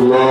warahmatullahi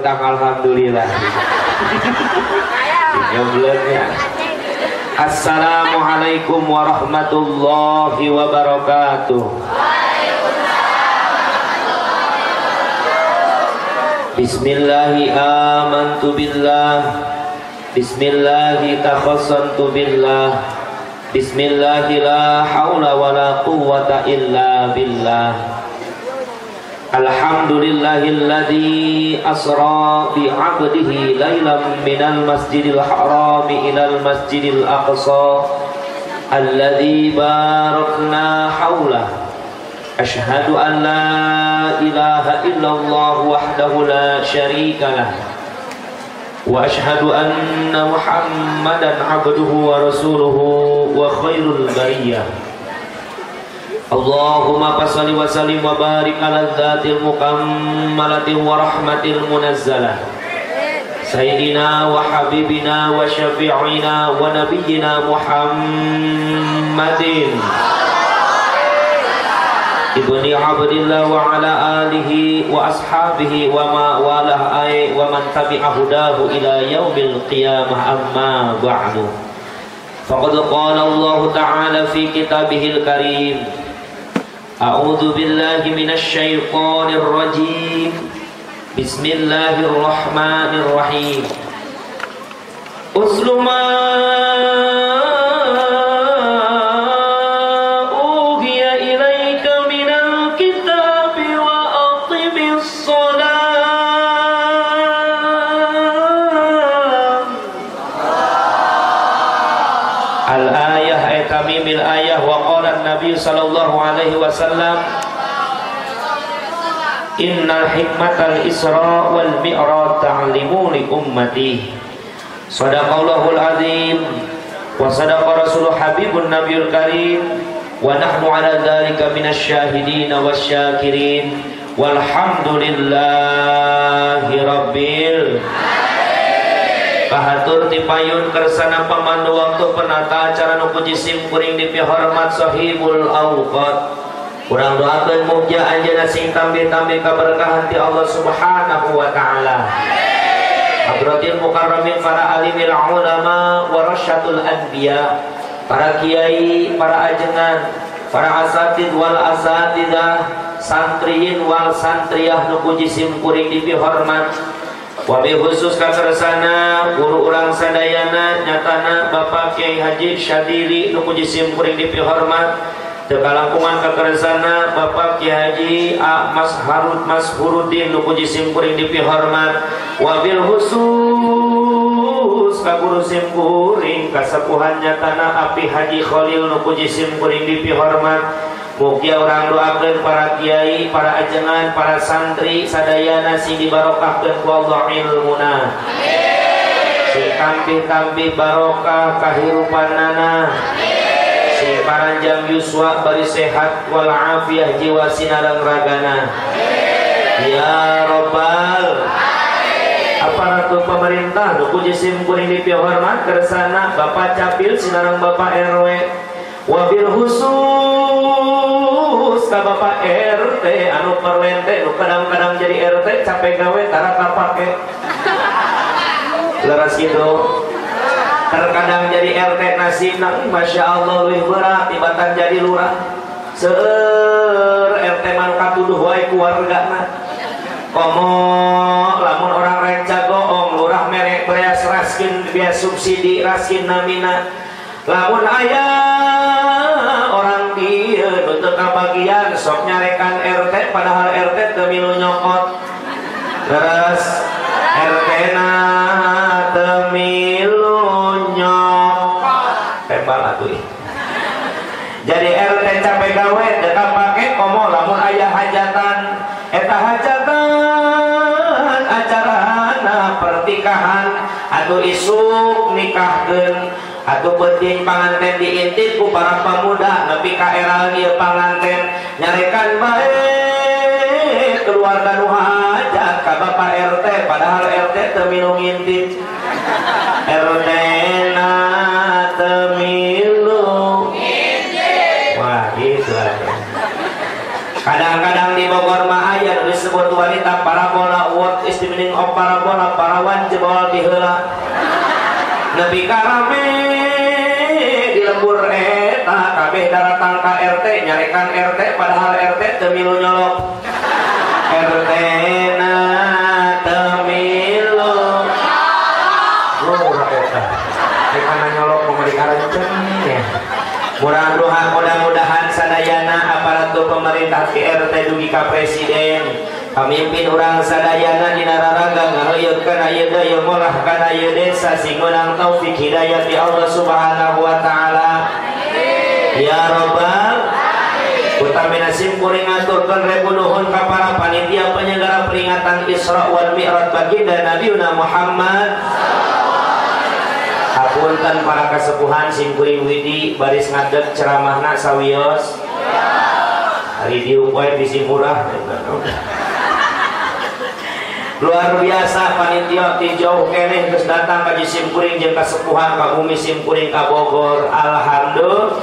eta gede hutang alhamdulillah Nyoblenya Assalamualaikum warahmatullahi wabarakatuh. Bismillahi amantu billah. Bismillahi takhassantu billah. Bismillahi la hawla wa la quwwata illa billah الحمد لله الذي أسرى بعبده ليلا من المسجد الحرام إلى المسجد الأقصى الذي باركنا حوله. أشهد أن لا إله إلا الله وحده لا شريك له. وأشهد أن محمدا عبده ورسوله وخير البرية. اللهم صل وسلم وبارك على الذات المكملة ورحمة المنزلة. سيدنا وحبيبنا وشفيعنا ونبينا محمد. ابن عبد الله وعلى آله وأصحابه وما والاه أي ومن تبع هداه إلى يوم القيامة أما بعد. فقد قال الله تعالى في كتابه الكريم amma ba'du Faqad qala Allah ta'ala fi kitabihil karim A'udzu billahi alaihi wasallam Innal hikmatal isra wal mi'raj ta'limu li ummati. Sadaqallahul azim. Wa sadaqa rasul habibun nabiyul karim. Wa nahnu ala dhalika minasy syahidin wasyakirin. Walhamdulillahi rabbil Bahatur tipayun kersana pemandu waktu penata acara nu puji sim kuring dipihormat sahibul awqat Kurang doakan mugia anjana sing tambi-tambi keberkahan ti Allah subhanahu wa ta'ala. Hadratil mukarramin para alimil ulama warasyatul anbiya Para kiai, para ajengan Para asatid wal asatidah Santriin wal santriyah nu puji sim kuring dipihormat Wabi khusus kasarsana uru-urang sadayana nyatana Bapak Kyai Haji Syadiri Nukuji Simkuring dipihormat Tekalangkungan kekersana Bapak Kyai Haji A. Mas Harut Mas Huruddin Nukuji Simkuring dipihormat Wabil khusus kaguru Simkuring kasepuhan nyatana Api Haji Khalil Nukuji Simkuring dipihormat Mugia orang doakan para kiai, para ajengan, para santri, sadayana sing dibarokahkeun ku Allah ilmuna. Si tampi-tampi barokah kahirupanana. Si paranjang yuswa bari sehat wal afiah jiwa sinarang ragana. Ya Rabbal aparatur pemerintah nu puji sim kuring dipihormat kersana Bapak Capil sinarang Bapak RW wabil khusus ke Bapak RT anu perlente nu kadang-kadang jadi RT capek gawe tara kapake leres gitu. Terkadang jadi RT nasib nang Masya Allah lebih berat tibatan jadi lurah. Seur RT man katuduh wae keluarga na komo lamun orang renca goong lurah merek beres raskin biaya subsidi raskin namina lamun ayah orang dia untuk kebagian sok nyarekan RT padahal RT temilu nyokot. Terus RT na temilu nyokot. Tembal atuh jadi RT capek gawe dekat pakai komo lamun ayah hajatan. Eta hajatan acara pertikahan atau isuk nikahkan atau penting panganten diintip ku para pemuda nepi ka ieu panganten nyarekan baik keluarga nu hajat ka bapak RT padahal RT teu minum ngintip RT na teu minum wah gitu kadang-kadang di Bogor mah aya disebut wanita parabola what is the meaning of parabola parawan jebol diheula nepi karame nyarekan RT padahal RT teu milu nyolok. RT na teu milu lurah eta dikana nyolok mau dikarencen ya mudah-mudahan mudah-mudahan sadayana aparatur pemerintah di RT dugi ka presiden. Pamimpin orang sadayana di nararaga ngahoyeutkeun aya daya molah kana ieu desa sing meunang taufik hidayah di Allah Subhanahu wa taala. Ya rabbal utamina sim kuring ngaturkeun rebu nuhun ka para panitia penyelenggara peringatan Isra wal Mi'raj baginda Nabiuna Muhammad. Hapunten para kesepuhan sim kuring widi baris ngadeg ceramahna sawios. Hari wae bisi murah luar biasa panitia ti jauh keneh geus datang ka sim kuring jeung kasepuhan ka bumi sim kuring ka Bogor. Alhamdulillah.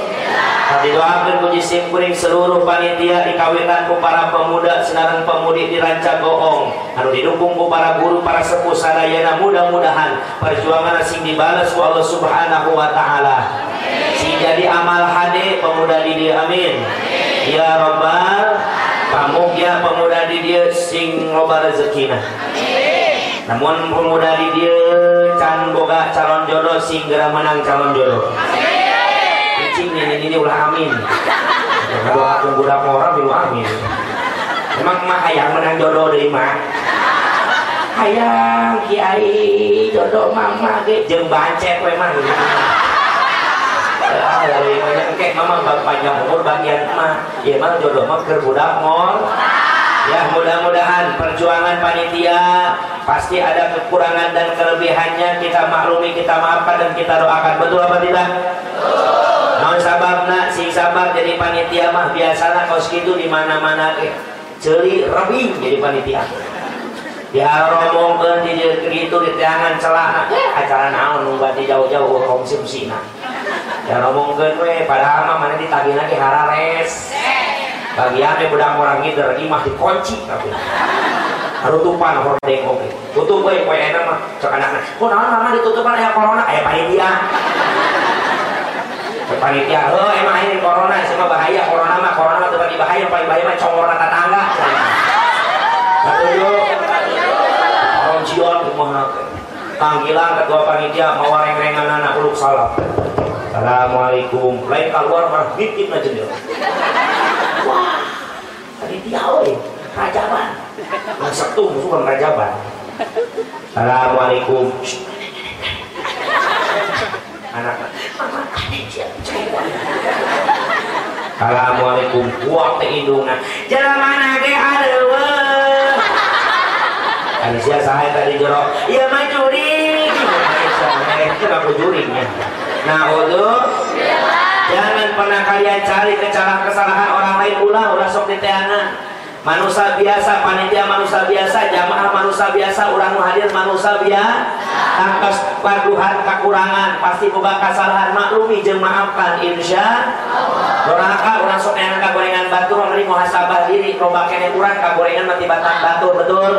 Tadi doakan puji sim kuring seluruh panitia dikawitan ku para pemuda senaran pemudi di Ranca Goong. Anu didukung ku para guru para sepuh sadayana mudah-mudahan perjuangan sing dibalas ku Allah Subhanahu wa taala. Sing jadi amal hade pemuda di amin. Ya rabbal kamu ya pemuda di dia sing loba rezekina namun pemuda di dia can boga calon jodoh sing geura menang calon jodoh. Cing ini ini ulah amin. Doakeun budak orang bilu amin. Emang mah hayang menang jodoh deui mah hayang kiai jodoh mama ge. Jeung bancet we mah mama panjang umur bagian mah, ya mah jodoh mah keur budak. Ya mudah-mudahan perjuangan panitia pasti ada kekurangan dan kelebihannya kita maklumi, kita maafkan dan kita doakan. Betul apa tidak? Betul. Nah, sababna sing sabar jadi panitia mah biasanya kos gitu di mana-mana ke celi rebing jadi panitia. Ya romongkeun di gitu di tangan celana acara naon nu bati jauh-jauh konsumsina. Ya romongkeun we padahal mah mana ditagih lagi harares. Bagian budak orang gider imah dikunci tapi. Harutupan hordeng oke. Tutup we poe enak mah cek anakna. Kok naon mama ditutupan aya corona aya panitia. Panitia, oh emang ini corona, semua bahaya corona mah corona mah terbagi bahaya, paling bahaya mah congor tetangga. Katuju, cion kumaha Panggilan ketua panitia mau reng-rengan anak uluk salam. Assalamualaikum. Lain keluar mah bikin aja jendela. Wah, panitia oi, rajaban. Yang satu musuh rajaban. Assalamualaikum. Anak Assalamualaikum kuat indungan jalan mana ke ada ada siapa saya tadi jorok ya mah juri. Itu aku jurinya nah untuk jangan pernah kalian cari kesalahan kesalahan orang lain ulah ulah sok diteangan manusia biasa panitia manusia biasa jamaah manusia biasa orang hadir manusia biasa. Tangkas paduhan kekurangan pasti boga kesalahan maklumi jeung maafkan insya doraka orang sok yang kagorengan batu memberi muhasabah diri. Loba kene kurang kagorengan mati batang batu betul?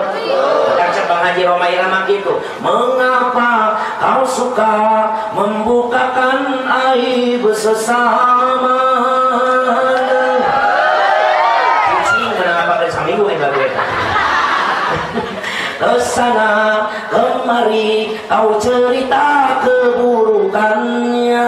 Kan bang haji Roma Irama gitu. Mengapa kau suka membukakan aib sesama kucing kenapa dari saminggu yang gak gue ke sana kemari kau cerita keburukannya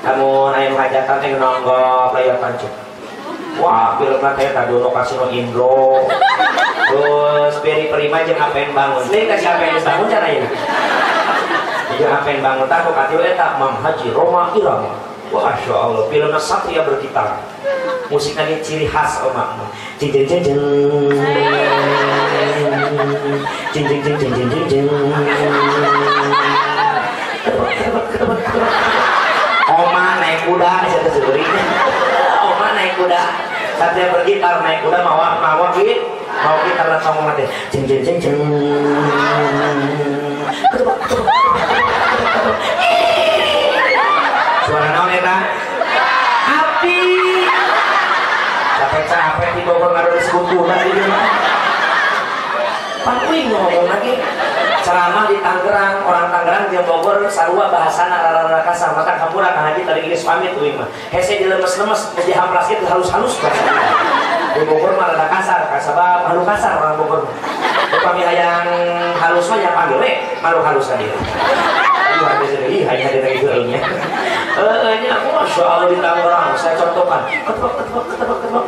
Kamu naik hajatan teh nonggo layar tancuk. Wah, filmnya teh nu kasino Indro. Terus beri prima jeung apen bangun. Teh kasih apen bangun cara ya. Jeung apen bangun tah kok katieu eta Mam Haji Roma Irama. Wah, Masya Allah, filmnya satria bergitar. Musiknya ciri khas omak. Jeng jeng jeng jeng. Jeng jeng jeng jeng jeng jeng naik kuda, saya tersebut. Oma naik kuda. Satria bergitar naik kuda mau mau git, mau gitar langsung mati. Jeng jeng jeng jeng. Suara naon eta? Api. Capek-capek di Bogor ngaruh disebut kuda di mana? Pak lagi ceramah di Tangerang orang Tangerang di Bogor sarua bahasa narara kasar maka kapura kan haji tadi geus pamit tuh mah. Hese di lemes-lemes di hampras itu halus-halus di Bogor mah rada kasar kasaba malu kasar orang Bogor upami hayang halus mah ya panggil we malu halus tadi. Iya, ada sendiri, hanya ada lagi nya. Eh, nya, masya Allah di Tangerang, saya contohkan, ketebak, ketebak, ketebak, ketebak,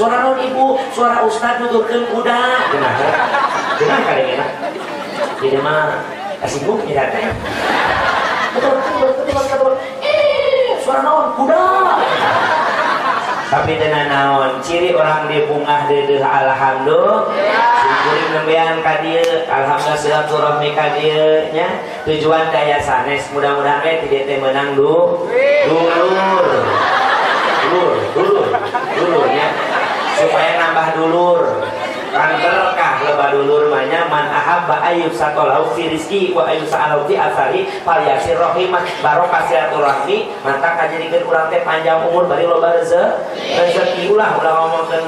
suara non ibu, suara ustad nuturkan kuda, benar, benar kali ini, jadi mah kasih bu, tidak ada. Ketebak, ketebak, ketebak, ketebak, Ih, suara non kuda. Tapi dengan naon? Ciri orang di bungah dedeh alhamdulillah. Kuring nembean ka dieu alhamdulillah silaturahmi ka dieu tujuan daya sanes. Mudah-mudahan we teh menang du. Dulur. Dulur dulur dulur ya supaya nambah dulur kan berkah lebah dulur manya man ahabba ayub satolau fi rizki wa ayub sa'alau fi asari paliasir rohimah barokah silaturahmi mantap kajadikeun urang teh panjang umur bari loba rezeki rezeki ulah ulah ngomongkeun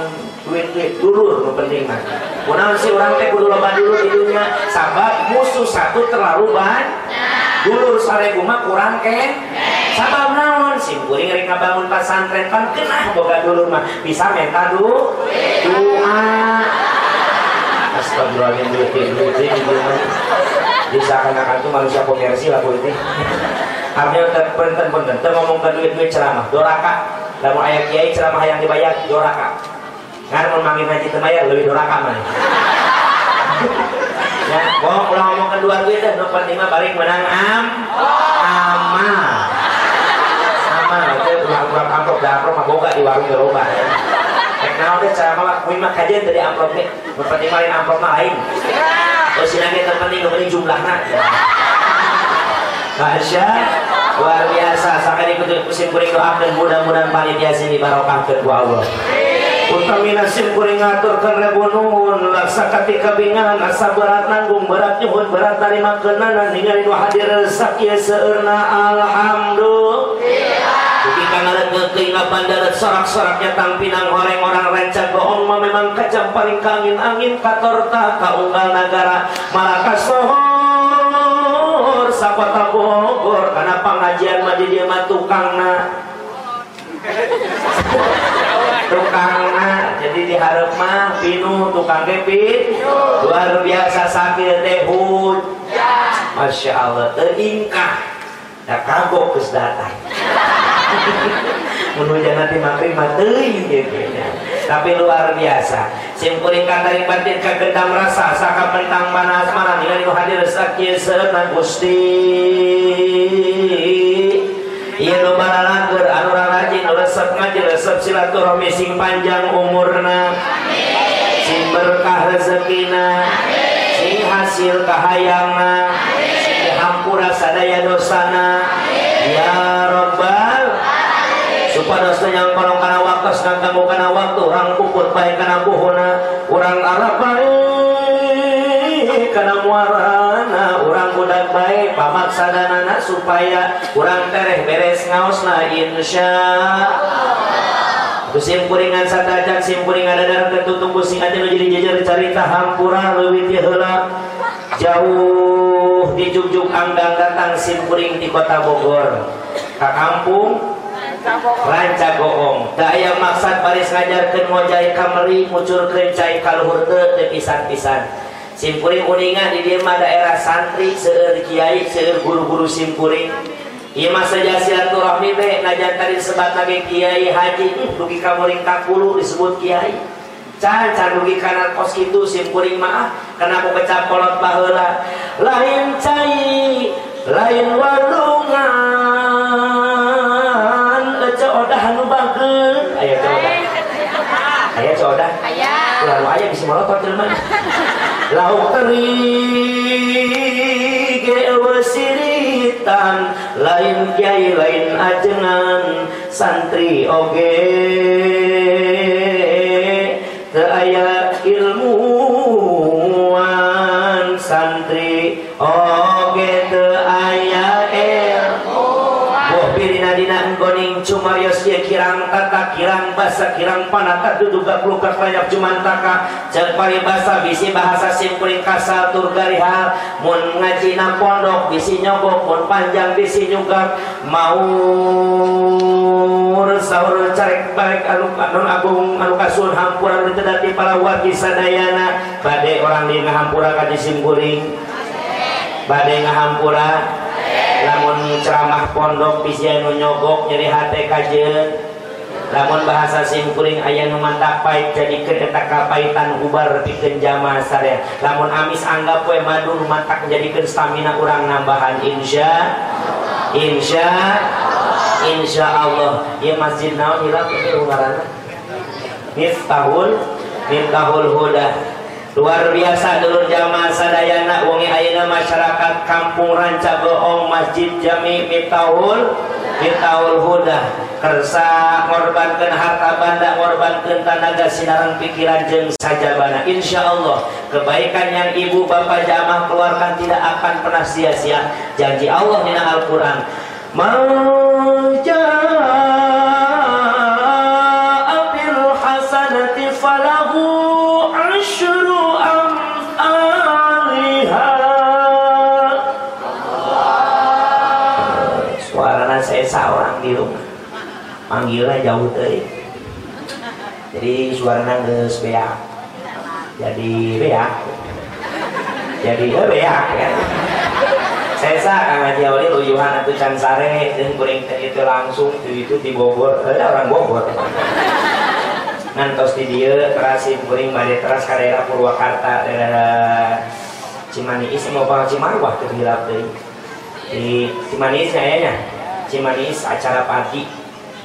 duit-duit dulur nu penting mah. Kunaon si orang teh kudu loba dulu di dunia? Sabab musuh satu terlalu banyak dulur saregu mah kurang ke sabab naon sim kuring rek ngabangun pasantren pan kenah boga dulur mah. Bisa minta du doa Astagfirullahaladzim duit duit duit bisa akan tuh manusia komersi lah ini artinya punten tuh ngomong duit duit ceramah. Doraka. Lamun ayat kiai ceramah yang dibayar doraka. Kan mau manggil haji temayar lebih doraka mah ya mau ulang ngomong kedua duit nu penting mah balik menang am amal amal itu ulang-ulang amplop dah amplop mah boga di warung geroba ya Naon teh cara kuing mah kajian dari amplop teh nu penting mah lain. Amplop mah lain terus lagi terpenting penting jumlahna Masya luar biasa. Sampai ikut musim kuring doa dan mudah-mudahan panitia sini barokah ke Allah. Utami nasib kuring ngaturkan rebu nuhun Laksa ketika bingan asa berat nanggung berat nyuhun berat tarima kenanan Ningali nu hadir sakia seurna alhamdulillah Ngaret keingapan darat sorak-soraknya tampinang horeng orang rencang goong mah memang kacang paling kangin angin katorta kaunggal negara. Malakas sohor sakota Bogor karena pengajian mah dia mah tukangna tukangna jadi diharap mah pinu tukang kepi luar biasa sakit teh Masya Allah teingkah dah kagok kes datang menuju nanti maghrib mah teuing tapi luar biasa. Simkuring kataring batin kagedam rasa saka pentang mana nilai nu hadir sakit senang gusti. Iya nu balalagur anu rajin resep ngaji resep silaturahmi sing panjang umurna. Sing berkah rezekina. Sing hasil kahayangna supados yang kolong kana waktu sedang kamu kana waktu orang puput baik kana buhuna orang arab baik kana muarana. Orang budak baik pamaksadanana supaya. Orang tereh beres ngaosna insya Kusim puringan sadajan sim puringan dadar ketutung kusing aja jadi jajar cerita hampura leuwih ti heula jauh di juk anggang datang sim puring di kota Bogor. Ka kampung Ranca goong Da aya maksud baris ngajarkeun ngojai kameri mucurkeun cai kaluhur teu pisan-pisan. Simpuring uningan di dieu daerah santri seueur kiai seueur guru-guru simpuring Iya masa silaturahmi be najan tadi sebat lagi kiai haji dugi kamuring kakulu disebut kiai. Can can dugi kanan kos itu simpuring maaf kenapa pecah kolot bahula lain cai lain walungan aya coda aya lalu aya bisa malotot jelema lauk teri siritan lain kiai lain ajengan santri oge. Aya ilmuwan kirang basa kirang panata duduga pelukat layak jumantaka cek paribasa bisi bahasa simpuling kasal tur garihal. Mun ngaji na pondok bisi nyogok. Mun panjang bisi nyugak mau sahur carek barek anu non agung anu kasun hampura nu para wargi sadayana. Bade orang di ngahampura kaji simpuling bade ngahampura. Lamun ceramah pondok bisi anu nyogok nyeri hate kajeun lamun bahasa simkuring ayah nu mantap pait jadi kedetak kapaitan ubar pikeun jama sare lamun amis anggap we madu nu mantak menjadikan stamina urang nambahan insya insya insya Allah. Ya masjid naon hilang ini ungaranna miftahul miftahul huda luar biasa dulu jamaah sadayana wongi ayeuna masyarakat kampung ranca goong masjid jami mitahul mitahul huda. Kersa ngorbankan harta banda ngorbankan tanaga sinarang pikiran jeng sajabana. Insya Allah kebaikan yang ibu bapak jamaah keluarkan tidak akan pernah sia-sia. Janji Allah di Al-Quran. Di manggilnya jauh tadi jadi suara nangis beak. Jadi beak. Jadi ya beak ya. Saya sa kang Haji Awali luyuhan itu can sare dan kuring itu langsung itu di Bogor. Ada orang Bogor. Ngantos di dia terasin kuring bade teras ke daerah Purwakarta daerah Cimanis mau bawa Cimarwah ke hilap di Cimanis kayaknya Cimanis acara pagi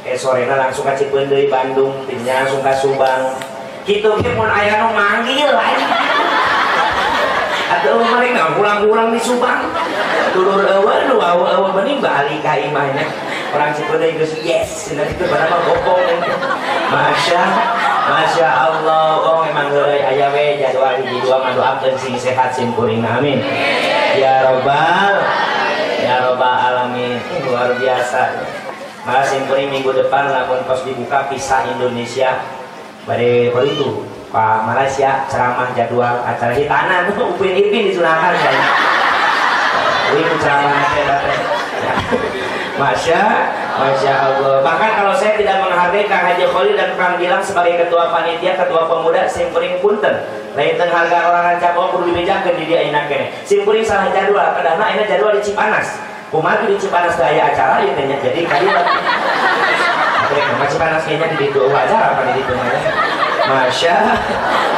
eh sorena langsung ke Cipeundeuy Bandung timnya langsung ke Subang. Gitu ke mun aya nu manggil atau mereka pulang-pulang di Subang. Turun eueuh nu eueuh mending balik ka imahnya orang Cipeundeuy geus yes cenah itu pada mah Masya Masya Allah. Oh memang heureuy aya we jadwal hiji dua ngadoakeun sing sehat sing kuring amin. Ya robbal ya robbal alamin. Luar biasa malah simpuri minggu depan lamun pos dibuka pisah Indonesia. Pada itu Pak Malaysia ceramah jadwal acara hitanan. Upin ipin disunahkan saya ini ceramah Masya Masya Allah. Bahkan kalau saya tidak menghargai Kang Haji Khalil dan Kang Gilang sebagai ketua panitia ketua pemuda simpuri punten. Lain teng harga orang rancak perlu dibejakan di dia enak kene simpuri salah jadwal karena ini jadwal di Cipanas Kumat di Cipanas daya acara ya jadi kali Oke, nama Cipanas kayaknya di itu acara apa di itu Masya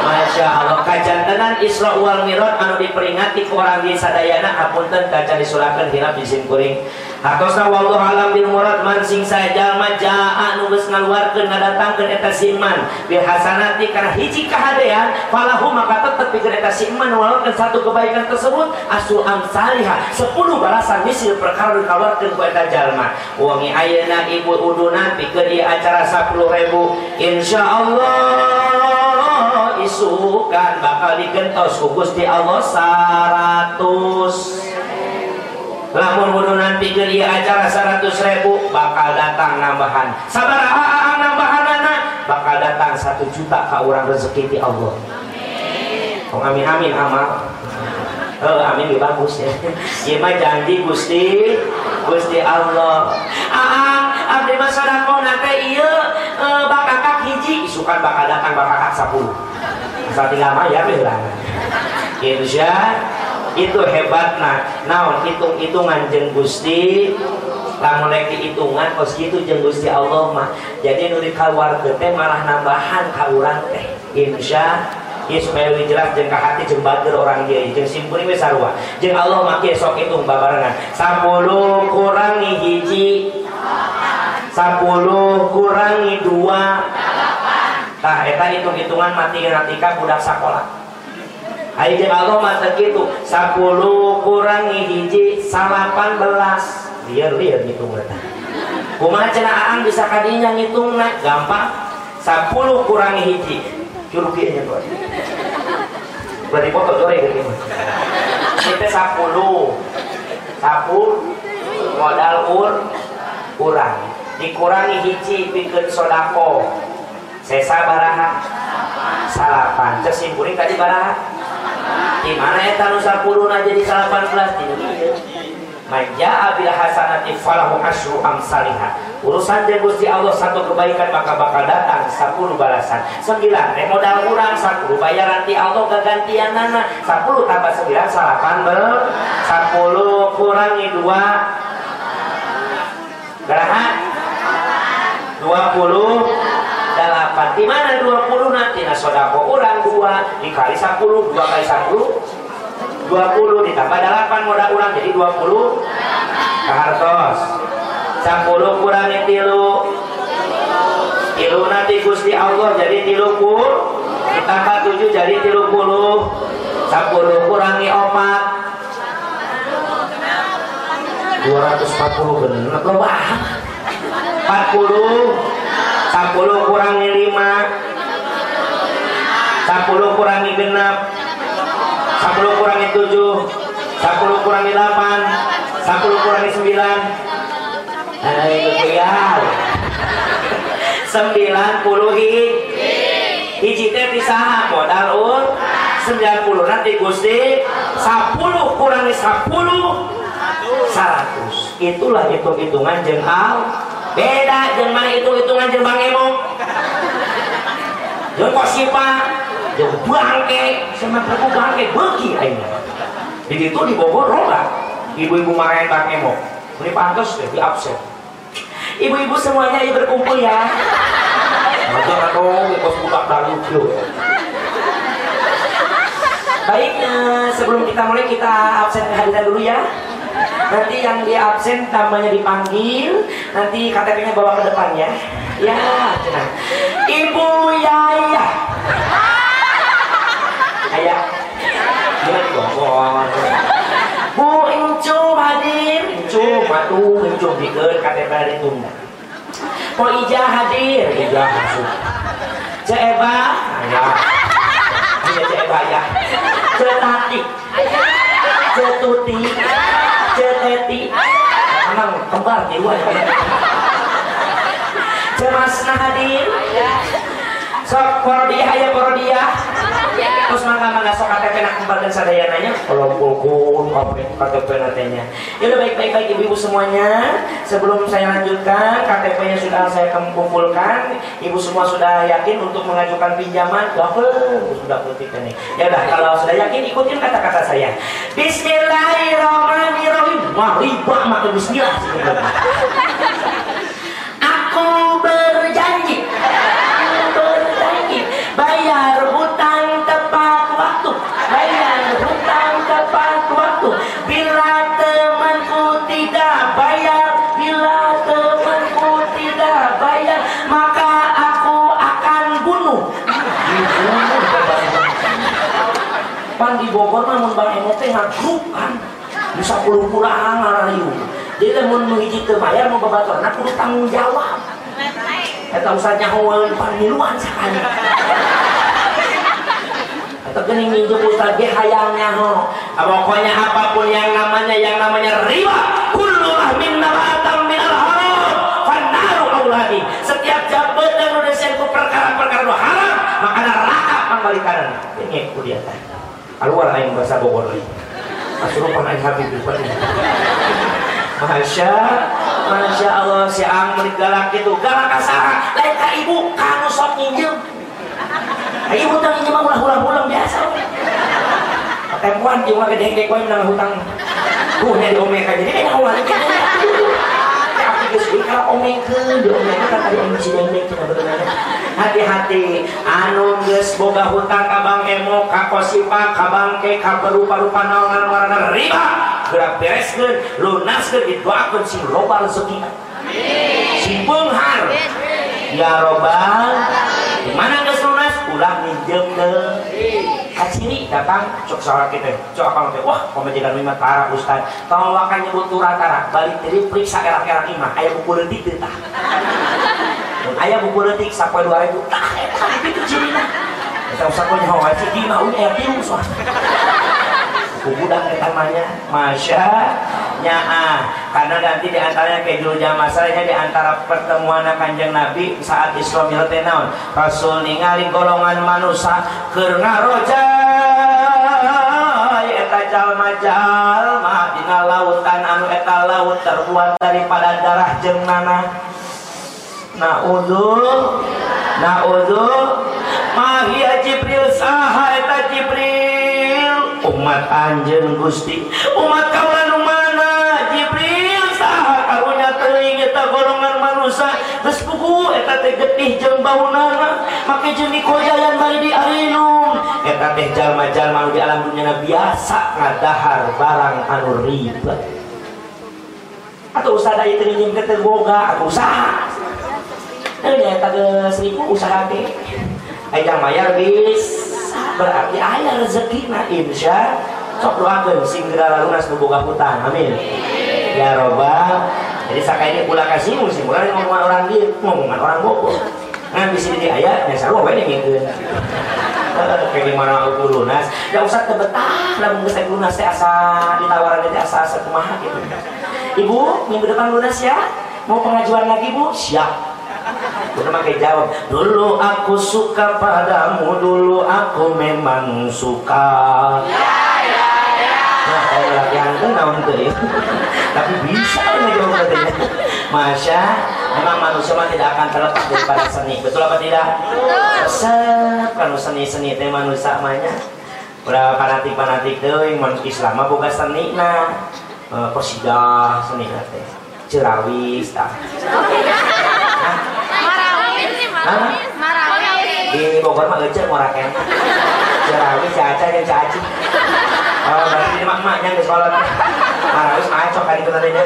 Masya Allah. Kajantenan Isra wal Mirad anu diperingati orang di sadayana hapunten kaca disulakan hinap di kuring Hakosna wallahu alam bil murad man sing saja majaa anu geus ngaluarkeun ngadatangkeun eta siman bil hasanati kana hiji kahadean falahu maka tetep pikeun eta siman walaupun satu kebaikan tersebut asu amsalihah 10 balasan misil perkara dikaluarkeun ku eta jalma. Wangi ayeuna ibu uduna pikeun di acara 10.000 insyaallah isukan bakal digentos ku Gusti Allah 100 lamun nanti ke dia acara 100 ribu bakal datang nambahan. Sabar aa nambahan anak bakal datang satu juta ke orang rezeki di Allah. Amin. Oh, amin amin amal. Oh amin ya bagus ya. Ya mah janji gusti. Gusti Allah. Aa abdi mah sadako nate iya. Eh, bakakak hiji. Isukan bakal datang bakakak 10 asal tinggal mah ya bilangan insya itu hebat nah naon hitung-hitungan jeng Gusti. Lamun lagi hitungan kos gitu jeng Gusti Allah mah. Jadi nuri keluar teh malah nambahan ka teh. Insya Ya supaya lebih jelas jeng hati jeng orang dia. Jeng simpuri we sarua. Jeng Allah maki sok hitung babarengan. 10 kurangi hiji. 10 kurangi dua. Tah eta hitung-hitungan mati natika budak sekolah Hai jeung Allah mata gitu. 10 kurangi hiji 18 liar liar ngitung eta kumaha cenah aang bisa kadinya ngitungna gampang. 10 kurangi hiji. Curug ieu nya tuh berarti foto doi gitu kita 10 10 modal ur kurang. Dikurangi hiji pikeun sodako. Sesa baraha. Salapan. Tersimpuling tadi baraha di mana ya tanu 10 na jadi 18 di dunia. Manja abil hasanati falahu asyru amsalihah. Urusan dan Gusti Allah satu kebaikan maka bakal datang 10 balasan. 9 eh modal kurang 10 bayaran ti Allah kegantian nana. 10 tambah 9 salapan bel 10 kurangi 2 Berapa? 20 di mana 20 nanti nah sodako orang dua dikali 10 dua kali 10 20 ditambah 8 modal orang jadi 20 kahartos. 10 kurangi tilu. Tilu nanti Gusti Allah jadi tilu puluh. Ditambah 7 jadi tilu puluh. 10 kurangi opat. 240 bener loh 40 10 kurangi 5 10 kurangi genap. 10 kurangi 7 10 kurangi 8 10 kurangi 9 nah itu ya. 90 hiji teh bisa modal ur 90 nanti Gusti. 10 kurangi 10 100 itulah hitung-hitungan jeng al beda mana itu hitungan bang emo. Jeung kosipa jeung bangke sama buku bangke beki aja jadi itu di Bogor rola ibu-ibu marahin bang emo. Ini pantas deh di absen. Ibu-ibu semuanya ya berkumpul ya. Masa dong, bos buka baru dulu. Baik, eh, sebelum kita mulai kita absen kehadiran dulu ya nanti yang di absen namanya dipanggil nanti KTP-nya bawa ke depan ya. Ya tenang. Ibu Yaya. Ayah ngomong Bu Incu hadir. Incu matu Incu bikin KTP hari tunda Po Ija hadir. Ija masuk. Cek Eba ya. Ini Cek Eba ya. Cek Tati. Tuti Ceteti Emang kembar di luar Cemas hadir Sok porodiah ya. Porodiah terus mangga mangga sok KTP nak kembalikan sadayananya kalau pulkun KTP nantinya ya udah baik baik ibu-ibu semuanya. Sebelum saya lanjutkan KTP-nya sudah saya kumpulkan. Ibu semua sudah yakin untuk mengajukan pinjaman? Double sudah putih ini ya udah kalau sudah yakin ikutin kata-kata saya. Bismillahirrahmanirrahim wah riba makin Bismillah bisa puluh pulang ngarayu jadi mun menghiji teu bayar mau babatorna tanggung jawab. Eta usah nyahoeun pamiluan sakali atau gini minjem ustaz ge hayang nyaho pokoknya apa pun yang namanya yang namanya riba kullu rahmin nabatam min al haram fannaru auladi setiap jabat yang udah sentuh perkara-perkara haram maka neraka pambalikan ini kuliah keluar aing bahasa Bogor asurupan aing habib Masya Masya Allah si ang galak itu galak kasar lain ka ibu kamu sok nyinjem ayo hutang nyinjem mah ulah-ulah biasa. Tempuan cuma gede-gede kau yang hutang. Kuhnya di omeka jadi kayak awal itu tapi omeka di omeka kan tadi yang si cina bener hati-hati. Anu geus boga hutang ka Bang Emo ka Kosipa ka Bangke ka berupa-rupa naongan warna riba. Gerak bereskeun lunaskeun didoakeun sing loba rezeki. Sing beunghar ya robbal. Mana geus lunas? Ulah minjem deh kaciri datang cok salah kita. Cok apa nanti wah pemajikan lima tara ustad kalau wakan nyebut turah tara. Balik dari periksa erak-erak imah ayah buku letik tentah ayah buku letik sampai dua ribu. Tah itu ciri nah kita usah kau nyawa aja di mau soal buku budak namanya masya nyaa karena nanti di antaranya jam masalahnya di antara pertemuan kanjeng Nabi saat Islam naon. Rasul ningali golongan manusia kerna roja eta jalma-jalma dina lautan anu eta laut terbuat daripada darah jeung nanah. Na'udzu Na'udzu Mahia Jibril saha eta Jibril umat anjeun Gusti. Umat kawan mana? Jibril saha karunya teuing eta golongan manusia geus pugu eta teh getih jeung baunana. Make jeung kojayan bari di arinum. Eta teh jalma-jalma di alam dunia biasa ngadahar barang anu ribet. Atau usaha itu ingin keteboga atau usaha. Ini tadi seribu usaha ke Ajang mayar bis berarti ayah rezeki. Na insya sok doakan singgara lunas membuka hutang amin. Ya roba jadi saka ini pula kasih musim mulai ngomongan orang dia ngomongan orang bogor ngan di sini ayah seru apa ini gitu kayak gimana aku lunas. Gak usah kebetah lah mungkin lunas teh asa ditawaran teh asa asa kumaha gitu. Ibu minggu depan lunas ya? Mau pengajuan lagi bu? Siap Udah pakai jawab Dulu aku suka padamu Dulu aku memang suka. Ya ya ya Nah kalau naon tuh ya Tapi bisa ngejawab katanya Masya Memang manusia mah tidak akan terlepas daripada seni. Betul apa tidak? Resep Kalau seni-seni itu manusia mahnya Udah fanatik-fanatik tuh Yang Islam mah bukan seni nah. Persidah seni teh. Cerawis tak di Bogor mah ecek moraken Cirawis caca yang caci oh berarti ini mak-maknya di sekolah. Marawis macok kali itu nantinya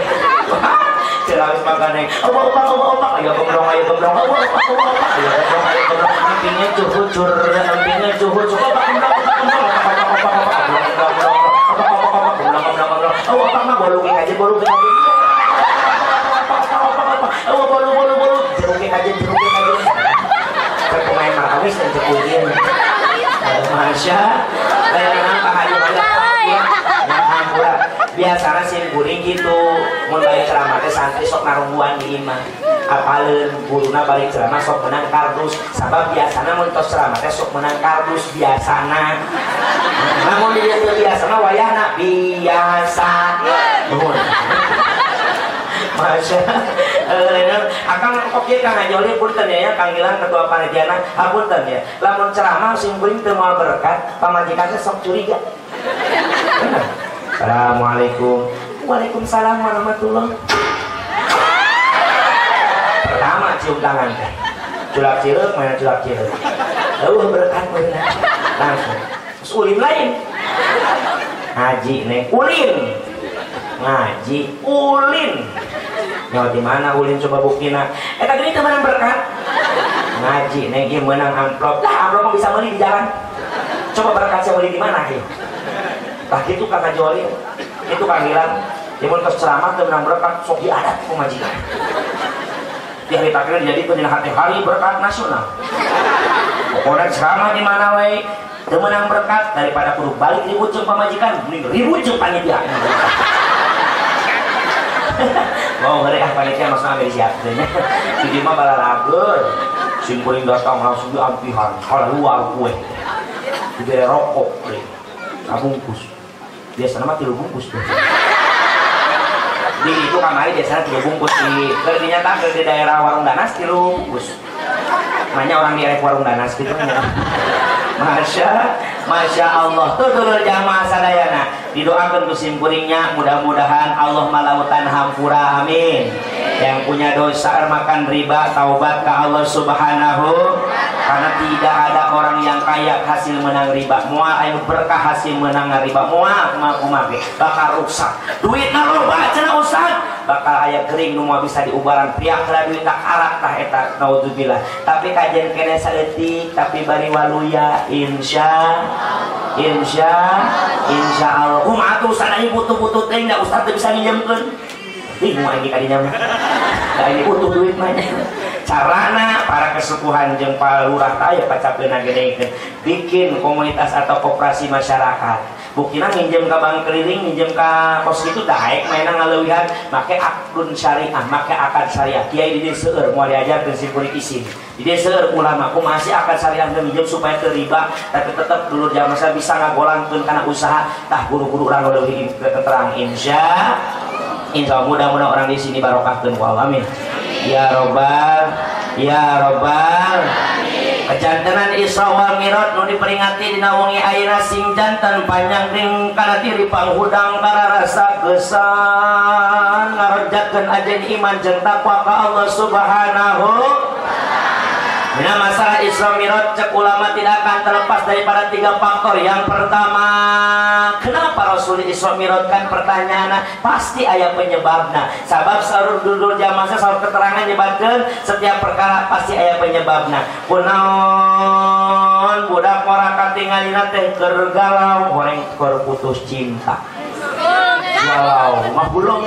Cirawis makannya opa opa opa opa ayo gemblong ayo gemblong opa opa opa ayo gemblong ayo gemblong empingnya cuhut cur empingnya cuhut cuhut opa gemblong opa opa opa opa gemblong gemblong gemblong opa opa opa opa gemblong gemblong gemblong oh opa mah bolongin aja bolongin aja Oh, bolu bolu bolu, jerukin aja, jerukin aja pemain marawis dan jeputin Haji yang hampura biasanya sih guring gitu mulai ceramah santri sok narungguan di imah. Apalin guruna balik ceramah sok menang kardus. Sabab biasanya muntos ceramah sok menang kardus biasana. Namun dia biasana wayahna biasa. Nuhun Masya Allah akan kok ya kang ajoli punten ya panggilan ketua panitia. Hapunten ya lamun ceramah sing kuring teu moal berkat pamajikannya sok curiga. Assalamualaikum. Waalaikumsalam warahmatullah. Pertama cium tangan culak cilek mana culak cilek lalu berkat mana langsung. Terus lain. Ngaji neng ulin ngaji ulin. Nyawa di mana ulin? Coba buktina eh tadi itu menang berkat. Ngaji negi menang amplop. Lah amplop bisa beli di jalan. Coba berkat saya beli di mana sih Nah itu kata Joli, itu kangilan. Timun terus ceramah dan menang berkat. Sok adat pemajikan. Di hari takdir jadi penjelasan hati. Hari berkat nasional. Pokoknya ceramah di mana wae temenang berkat. Daripada kudu balik ribut jeung pamajikan mending ribut jeung panitia mau hari ah panitia masuk ambil siap jadi mah bala lagur simpuling datang langsung diampihan kalau luar kue. Diberi rokok deh bungkus. Biasa nama tilu bungkus deh di itu kamari biasanya tilu bungkus di kerdinya tak di daerah warung danas tilu bungkus. Banyak orang di warung danas gitu. Masya Masya Allah. Tuh dulu jamaah sadayana didoakan kusim kuringnya mudah-mudahan Allah malautan hampura amin. Yang punya dosa makan riba taubat ke Allah subhanahu karena tidak ada orang yang kaya hasil menang riba. Mua ayo berkah hasil menang riba. Mua aku make bakal rusak. Duit loba cenah ustaz? Bakal ayah kering nu bisa diubaran. Pihak lah duit tak arak tah eta naudzubillah tapi kajian kene saeutik tapi bari waluya insya insya insya Allah. Kumaha tuh sana butuh-butuh teh enggak ustaz bisa minjemkeun bingung lagi kadinya mah. Ini butuh duit mah carana para kesepuhan jeng para lurah taya pacapeuna gedekeun bikin komunitas atau koperasi masyarakat. Buktinya minjem ke bank keliling minjem ke pos itu daek mainan ngalewihan. Make akun syariah make akad syariah. Kiai di seueur mau diajar prinsip kulit isin di seueur ulama aku masih akad syariah minjem supaya teriba tapi tetap dulu jangan masa bisa ngagolangkeun karena usaha tah guru-guru urang leuwih keterang. Insya Insya Allah mudah-mudahan orang di sini barokah Allah amin ya robbal ya robbal. Kejantanan Isra wal Mi'raj nu diperingati dina wengi ayeuna sing jantan panjang ding kana diri panghudang kana rasa gesan. Ngarojatkeun ajen iman jeung takwa ka Allah Subhanahu Nah masalah Isra Mi'raj cek ulama tidak akan terlepas daripada tiga faktor. Yang pertama, kenapa Rasul Isra Mi'raj kan pertanyaan pasti ayat penyebabnya. Sabab sarur dulu zaman sarur keterangan nyebabkan setiap perkara pasti ayat penyebabnya. Kunaon budak orang katingalina teh keur galau goreng keur putus cinta. Galau mah belum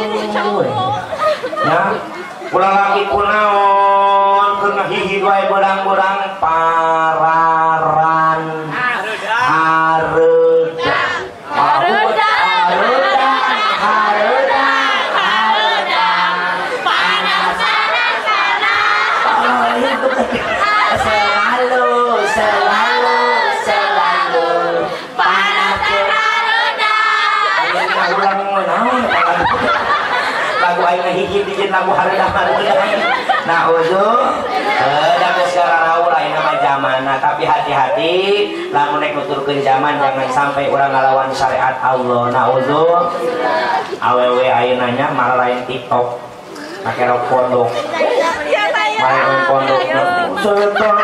ya. pulang lagi kunaon kena hiji dua berang-berang pan zaman. Nah tapi hati-hati. Lamun nek nuturkeun zaman jangan sampai urang ngalawan syariat Allah. Nah uzu. Awewe ayeuna nya malah lain TikTok. Make rok pondok. Main rok pondok. Setan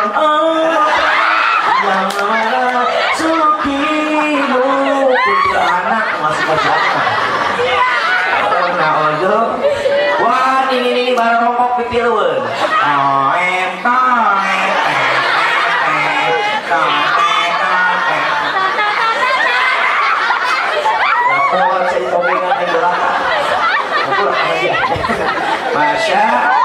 yang sukimu putra anak masih pacaran tò em có em tò cô sẽ không biết anh được không? Cô là ai vậy? Mà sao?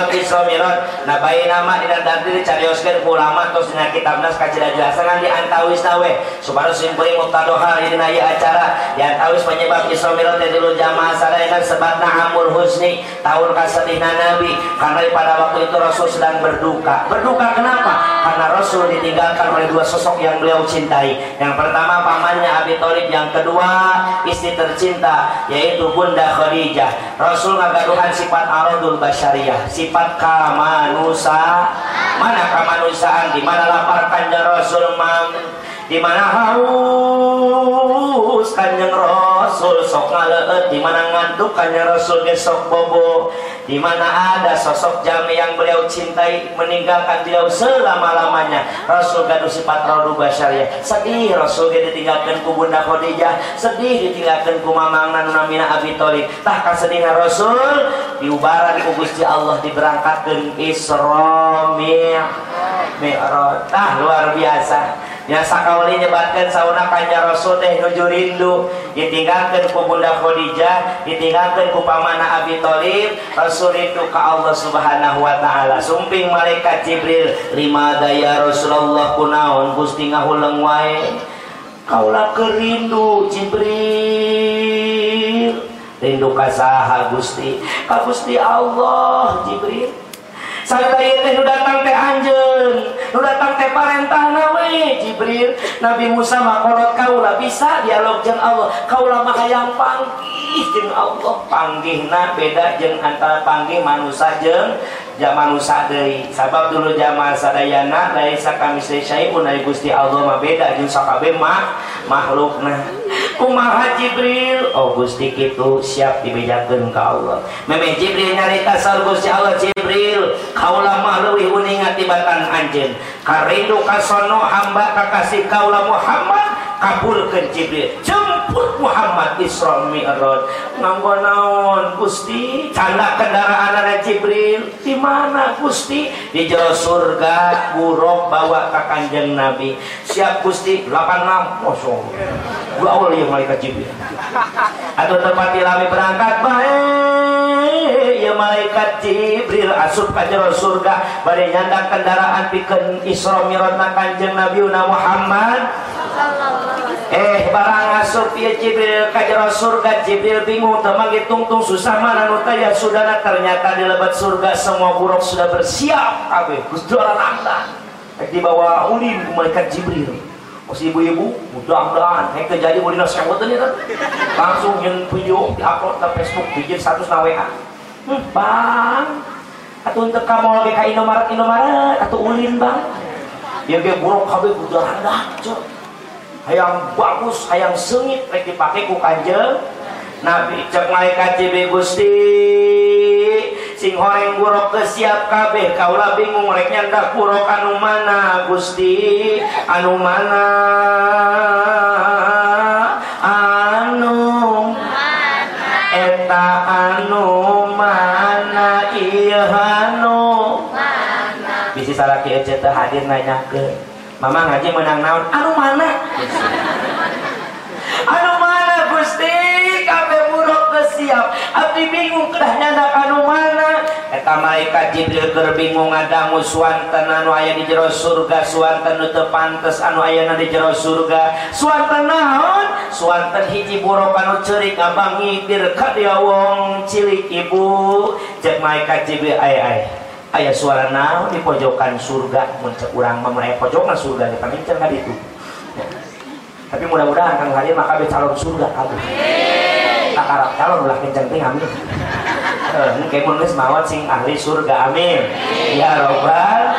Penyebab Isra Mi'raj nah bayi nama dina dadi dicarioskeun ku ulama tos dina kitabna kacida jelasan diantawis nawe supaya simpulin muktadoha dina ieu acara. Diantawis penyebab Isra Mi'raj teh dulu jamaah sadayana sebatna amur husni tahun kasedihna Nabi. Karena pada waktu itu Rasul sedang berduka. Berduka kenapa? Karena Rasul ditinggalkan oleh dua sosok yang beliau cintai. Yang pertama pamannya Abi Thalib. Yang kedua istri tercinta yaitu Bunda Khadijah. Rasul ngagaduhan sifat aradul basyariyah sifat kamanusa mana kamanusiaan di mana lapar kanja Rasul mang di mana haus kanjeng Rasul sok ngaleut. Di mana ngantuk kanjeng Rasul ge sok bobo. Di mana ada sosok jami yang beliau cintai meninggalkan beliau selama-lamanya. Rasul gaduh sifat raudu basyariah sedih Rasul ge ditinggalkan ku Bunda Khadijah. Sedih ditinggalkan ku mamang namina Abi Thalib tah kasedihna Rasul diubaran ku Gusti Allah diberangkatkeun Isra Mi'raj. Tah luar biasa Sakauli nyebatkan sauna kanya Rasul teh nuju rindu. Ditinggalkan ku Bunda Khadijah ditinggalkan ku pamana Abi Thalib. Rasul itu ke Allah Subhanahu wa taala. Sumping malaikat Jibril lima daya Rasulullah kunaon Gusti ngahuleung wae. Kaulah kerindu Jibril. Rindu kasaha Gusti. Ka Gusti Allah Jibril nu datang teh anjeun nu datang teh parentahna we Jibril. Nabi Musa mah kolot kaula bisa dialog jeung Allah. Kaula mah hayang panggih jeung Allah. Panggihna beda jeung antara panggih manusia jeung ja manusia deui. Sabab dulu jamaah sadayana laisa kami syai'un dari Gusti Allah mah beda jeung sakabeh mah makhlukna. Kumaha Jibril? Oh Gusti kitu siap dibejakeun ka Allah. Meme Jibril nyarita sal Gusti Allah Jibril kaulah mah leuwih uning tibatan anjeun. Karindu kasono hamba kakasih kaulah Muhammad kabulkan Jibril. Jemput Muhammad Isra Mi'raj. Nganggo naon Gusti? Canda kendaraan ada Jibril. Di mana Gusti? Di jero surga buruk bawa ke kanjeng Nabi. Siap Gusti? 86 kosong gua awal yang malaikat Jibril. Atau tempat lami berangkat. Baik ya malaikat Jibril. Asup ka jero surga. Bade nyandak kendaraan pikeun Isra Mi'raj kanjeng Nabi Muhammad eh barang asup ya Jibril. Ka jero surga Jibril bingung temang tungtung susah mana nu ya sudah ternyata di lebat surga semua buruk sudah bersiap kabeh Gusti orang anda dibawa ulin malaikat Jibril. Si ibu-ibu mudah-mudahan. Yang terjadi mau dinasihatan ya kan? Langsung yang video diupload ke Facebook bikin status na WA hmm, bang. Atau untuk kamu lagi ke Indomaret Indomaret. Atau ulin bang. Dia dia buruk kabeh udah rendah hayang bagus hayang sengit rek dipakai ku kanjeng Nabi. Cek malaikat JB Gusti. Sing horeng buruk ke siap kabeh kaulah bingung rek nyandak buruk anu mana Gusti? Anu mana? Anu eta anu mana? Iya anu bisi salah kieu hadir nanyakeun Mama ngaji menang naon? Anu mana? Anu mana Gusti? Kabeh buruk kesiap. Abdi bingung kedah nyana anu mana? Eta malaikat Jibril keur bingung ngadangu suanten anu aya di jero surga suanten nu teu pantes anu ayana di jero surga. Suanten naon? Suanten hiji buruk anu ceurik abang ngigir ka dia wong cilik ibu. Jeung malaikat Jibril ai ai ayah suara naon di pojokan surga? Mun cek urang mah pojokan surga di pamincer ka ditu tapi mudah-mudahan kang hadir maka calon surga kabeh. Tak harap calon ulah kenceng teh amin. Kayak menulis mawat sing ahli surga amin. Ya robbal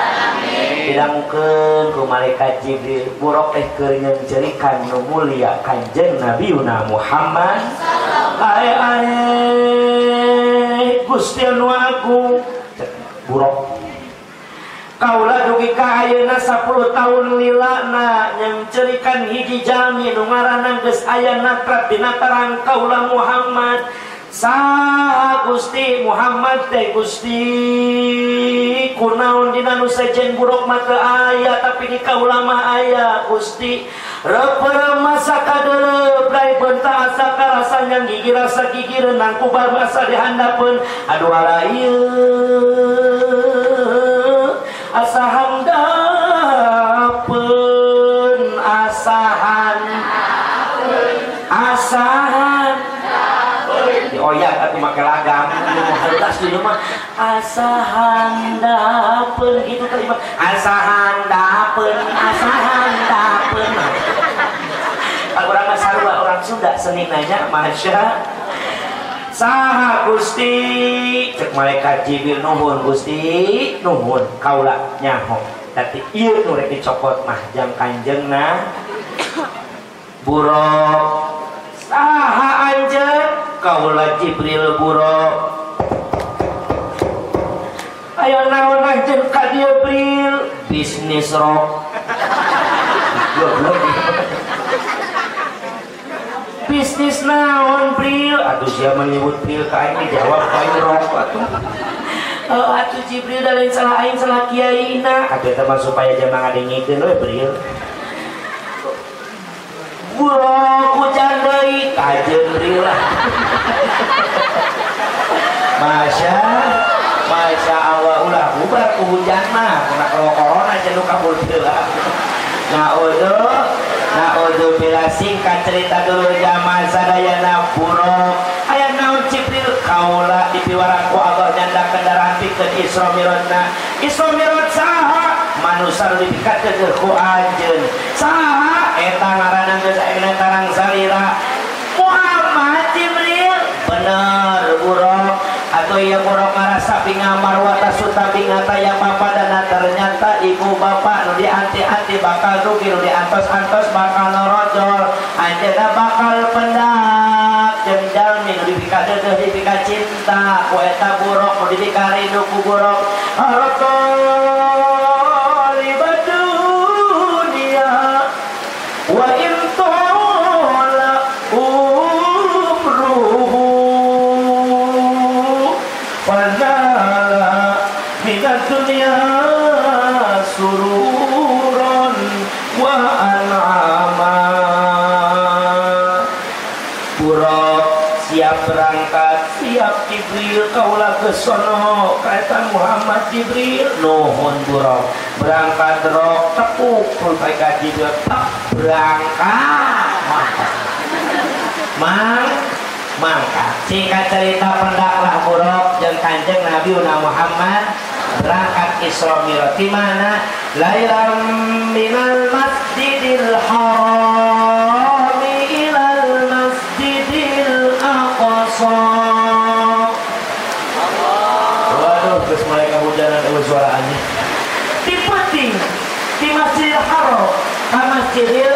tidak mungkin ku malaikat Jibril buruk teh keur nyerikan nu mulia kanjeng Nabi Muhammad ay ay Gusti aku buruk. Kaulah dugi ka ayeuna 10 tahun lilana yang cerikan hiji jami nu ngaranna geus aya natrat dina tarang kaulah Muhammad. sa Gusti Muhammad teh Gusti kunaon dina nu sejen buruk mata aya tapi di kaulama aya Gusti. Repere masa kadeuleup Prai bentah asa karasan yang gigi rasa gigi renang kubar masa dihandapeun aduh ala ieu. Asa hamda rumah asa handapeun gitu terima asa handapeun asa handapeun orang Masarua orang Sunda seni nanya Masya. Saha Gusti. Cek malaikat Jibril nuhun Gusti. Nuhun kaula nyaho tapi iya nu rek dicopot mah jam kanjeng nah buruk saha anjeun kaulah Jibril buruk ayo naon anjeun ka dieu Bril bisnis rok goblok. Bisnis naon Bril? Atuh sia menyebut Bril ka aing dijawab ka aing rok atuh Oh, atuh Jibril dari salah aing salah kiai na. Kata teman supaya jangan ada ngikeun we Bril. Bro, hujan deui kajeun Bril. Lah. Masya Masya hujan mah kena rokok aja nu kabur heula nah odo nah odo bilasing kacerita dulu zaman sadayana puro aya naon Jibril kaula dipiwaraku Allah nyanda kendaraan pikeun Isra Mi'rajna Isra Mi'raj saha manusia dipikatkeun ku anjeun saha eta ngaranna geus ayeuna tarang salira Muhammad Jibril bener buruk atau ia buruk ngarasa pingamar wata suta bingata yang bapak dan ternyata ibu bapak. Nu dianti-anti bakal rugi nu diantos-antos bakal norojol anjena bakal pendak. Jendal nu dipika dedeh dipika cinta. Ku eta buruk nu dipika rindu ku buruk Jibril. Nuhun buruk berangkat rok tepuk sampai ka Jibril tak berangkat. Mang mangka singkat cerita pendaklah buruk dan kanjeng Nabi Muhammad. Berangkat Isra Mi'raj. Di mana? Lailam minal masjidil haram itu suaraannya di masjidil haram ke masjidil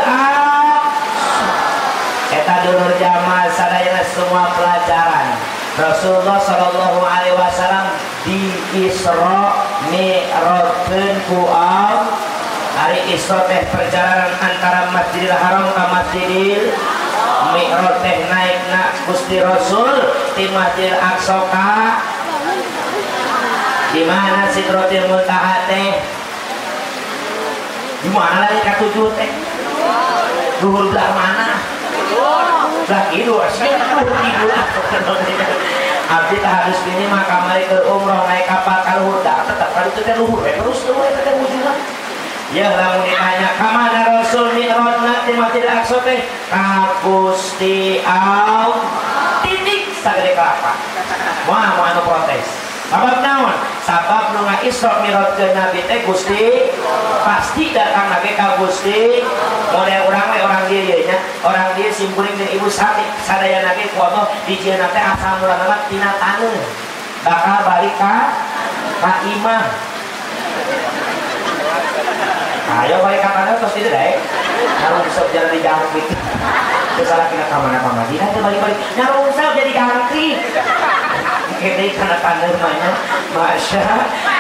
eta dulur jamaah sadayana semua pelajaran. Rasulullah Shallallahu Alaihi Wasallam di Isra Mi'rajkeun ku hari Isra teh perjalanan antara Masjidil Haram ke Masjidil Mi'raj teh naikna Gusti Rasul di Masjidil Aqsa di mana Sidratil Muntaha teh di mana lagi katujuh teh? Luhur belah mana? Lagi dua sih Abdi tak harus gini maka mari ke umroh naik kapal kalau dah. Tetap kalau itu teh luhur. Terus tuh itu teh ujungnya ya lamun ditanya kamana Rasul Mi'raj nanti Masjid Aqsa teh. Ka Gusti titik sagede kelapa. Wah mau anu protes. Sabab naon sabab nu Isra Mi'raj ke Nabi teh Gusti? Pasti datang lagi ka Gusti. Model orang we orang dia ya nya orang dia simpuling dengan ibu sami. Sadaya nage ku Allah di jieuna teh asal mulana tina taneuh bakal balik ka ka imah ayo balik ka taneuh terus itu deh. Harus bisa jalan di jalan gitu kesalahan kita ke mana mana dia nanti balik balik nyarung jadi ganti ini karena taneuh mana masya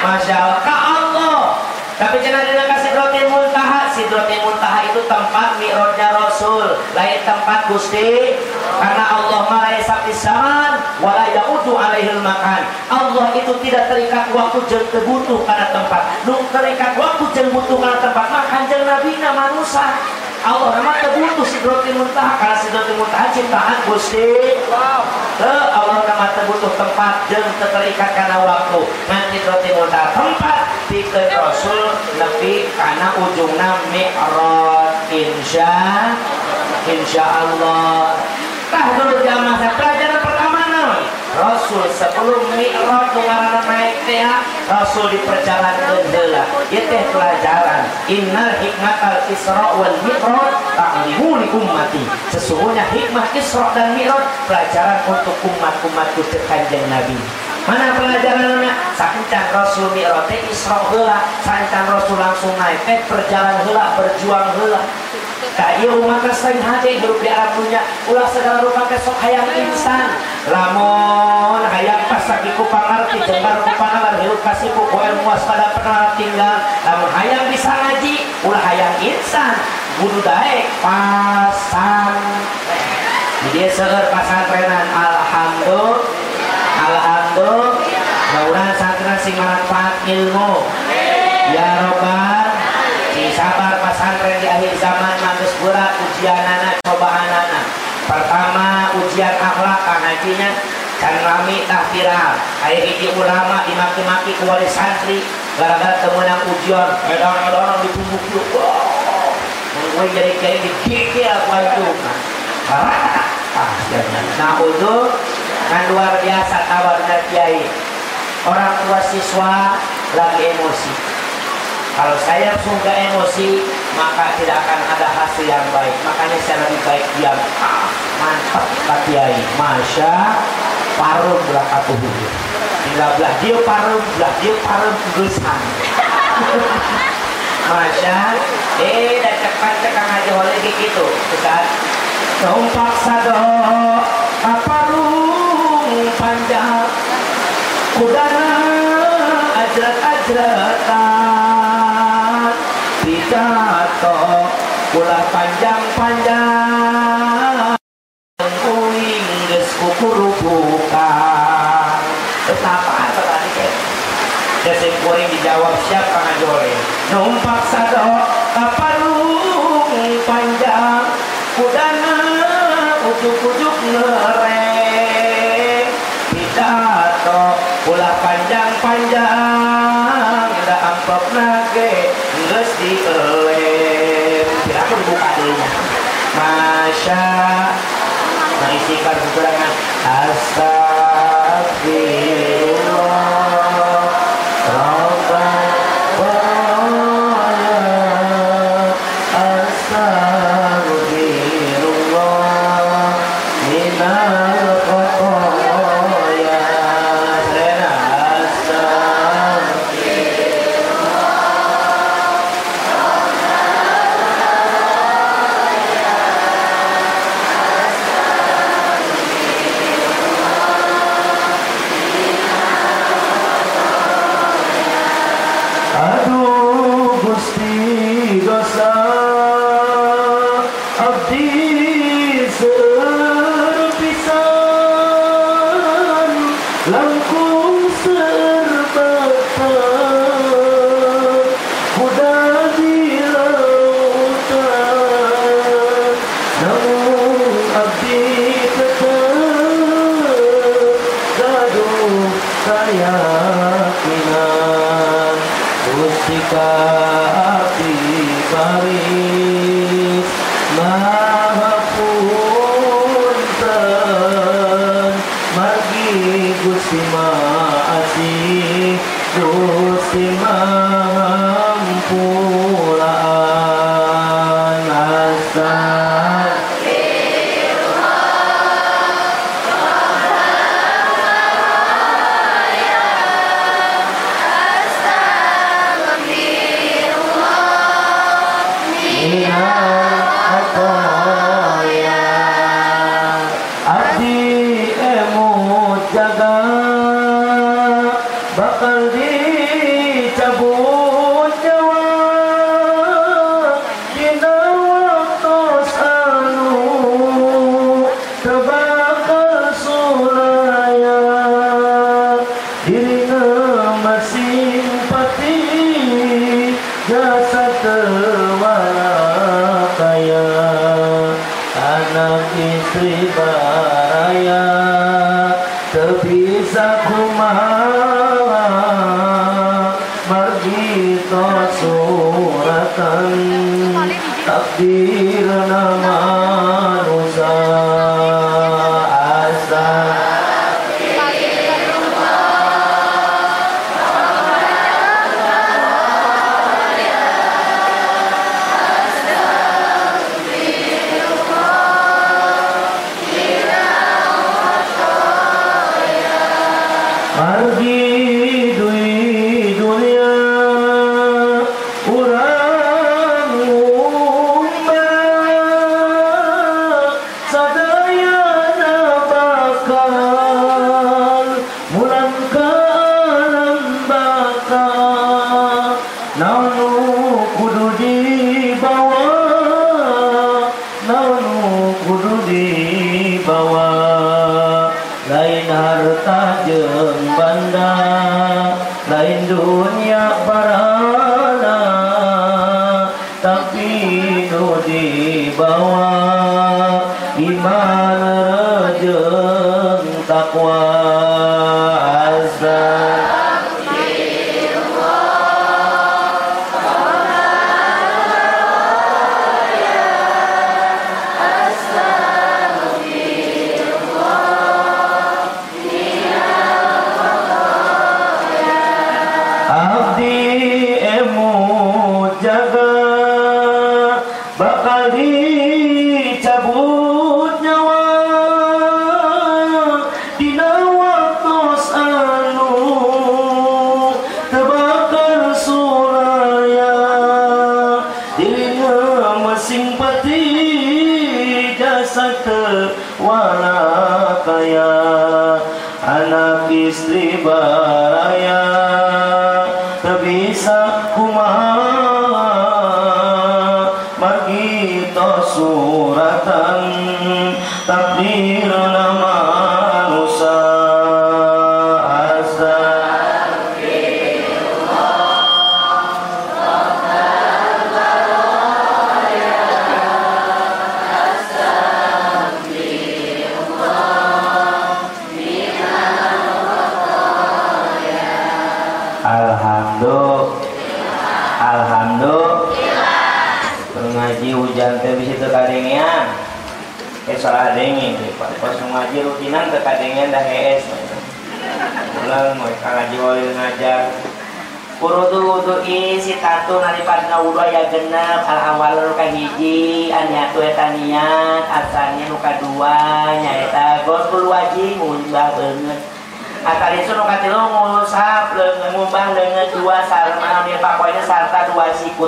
masya Allah. Ka Allah. Tapi jangan dengan kasih Sidratil Muntaha. Sidratil Muntaha itu tempat mi'rajnya Rasul. Lain tempat Gusti. Karena Allah maha sapisan wala yaudu alaihil makan. Allah itu tidak terikat waktu jeng kebutuh karena tempat. Nu terikat waktu jeng butuh karena tempat. Makan jeng Nabi manusia Allah nama terbutuh Sidratil Muntaha karena Sidratil Muntaha cintaan Gusti? Eh, Allah nama terbutuh tempat jeng terikat karena waktu. Nanti Sidratil Muntaha tempat pikeun Rasul nepi karena ujungna mi'raj insya insya Allah. Tah dulu jamaah saya pelajaran pertama naon Rasul sebelum mi'raj ngaranna naik teh Rasul di perjalanan heula ieu teh pelajaran. Innal hikmatal isra wal mi'raj ta'limu li ummati sesungguhnya hikmah isra dan mi'raj pelajaran untuk umat-umatku kanjeng Nabi. Mana pelajarannya sakincan Rasul Mi'raj Isra heula sakincan Rasul langsung naik. Teh perjalanan heula berjuang heula tak rumah keseng hati grup di Arab punya ulah segala rupa kesok hayang instan lamun hayang pas lagi ku pangarti jembar ku pangar hirup kasih ku koer muas pada pernah tinggal. Lamun hayang bisa ngaji ulah hayang instan budu daek pasan jadi seger pasantrenan alhamdulillah. Alhamdulillah. Mudah-mudahan santren sing manfaat ilmu. Ya robbal si sabar pesantren di akhir zaman mantus berat ujian anak cobaan anak pertama ujian akhlak ngajinya rami tah viral ayah hiji ulama dimaki-maki ku wali santri. Gara-gara temenang ujian edan-edan di tubuh yuk gue jadi kayak dikikir aku itu. Ah nah untuk kan luar biasa dan kiai. Orang tua siswa lagi emosi kalau saya suka emosi maka tidak akan ada hasil yang baik. Makanya saya lebih baik diam. Ah, mantap Pak Kiai. Masya belah katuh tinggal belah. Dia parum belah. Dia parum gerusan Masya. Eh dan cepat cekang aja oleh gitu Ustaz. Tumpak sado kaparung panjang-panjang da amplop nage geus dielem kira aku dibuka dulunya Masya. Mengisikan kekurangan Astagfirullah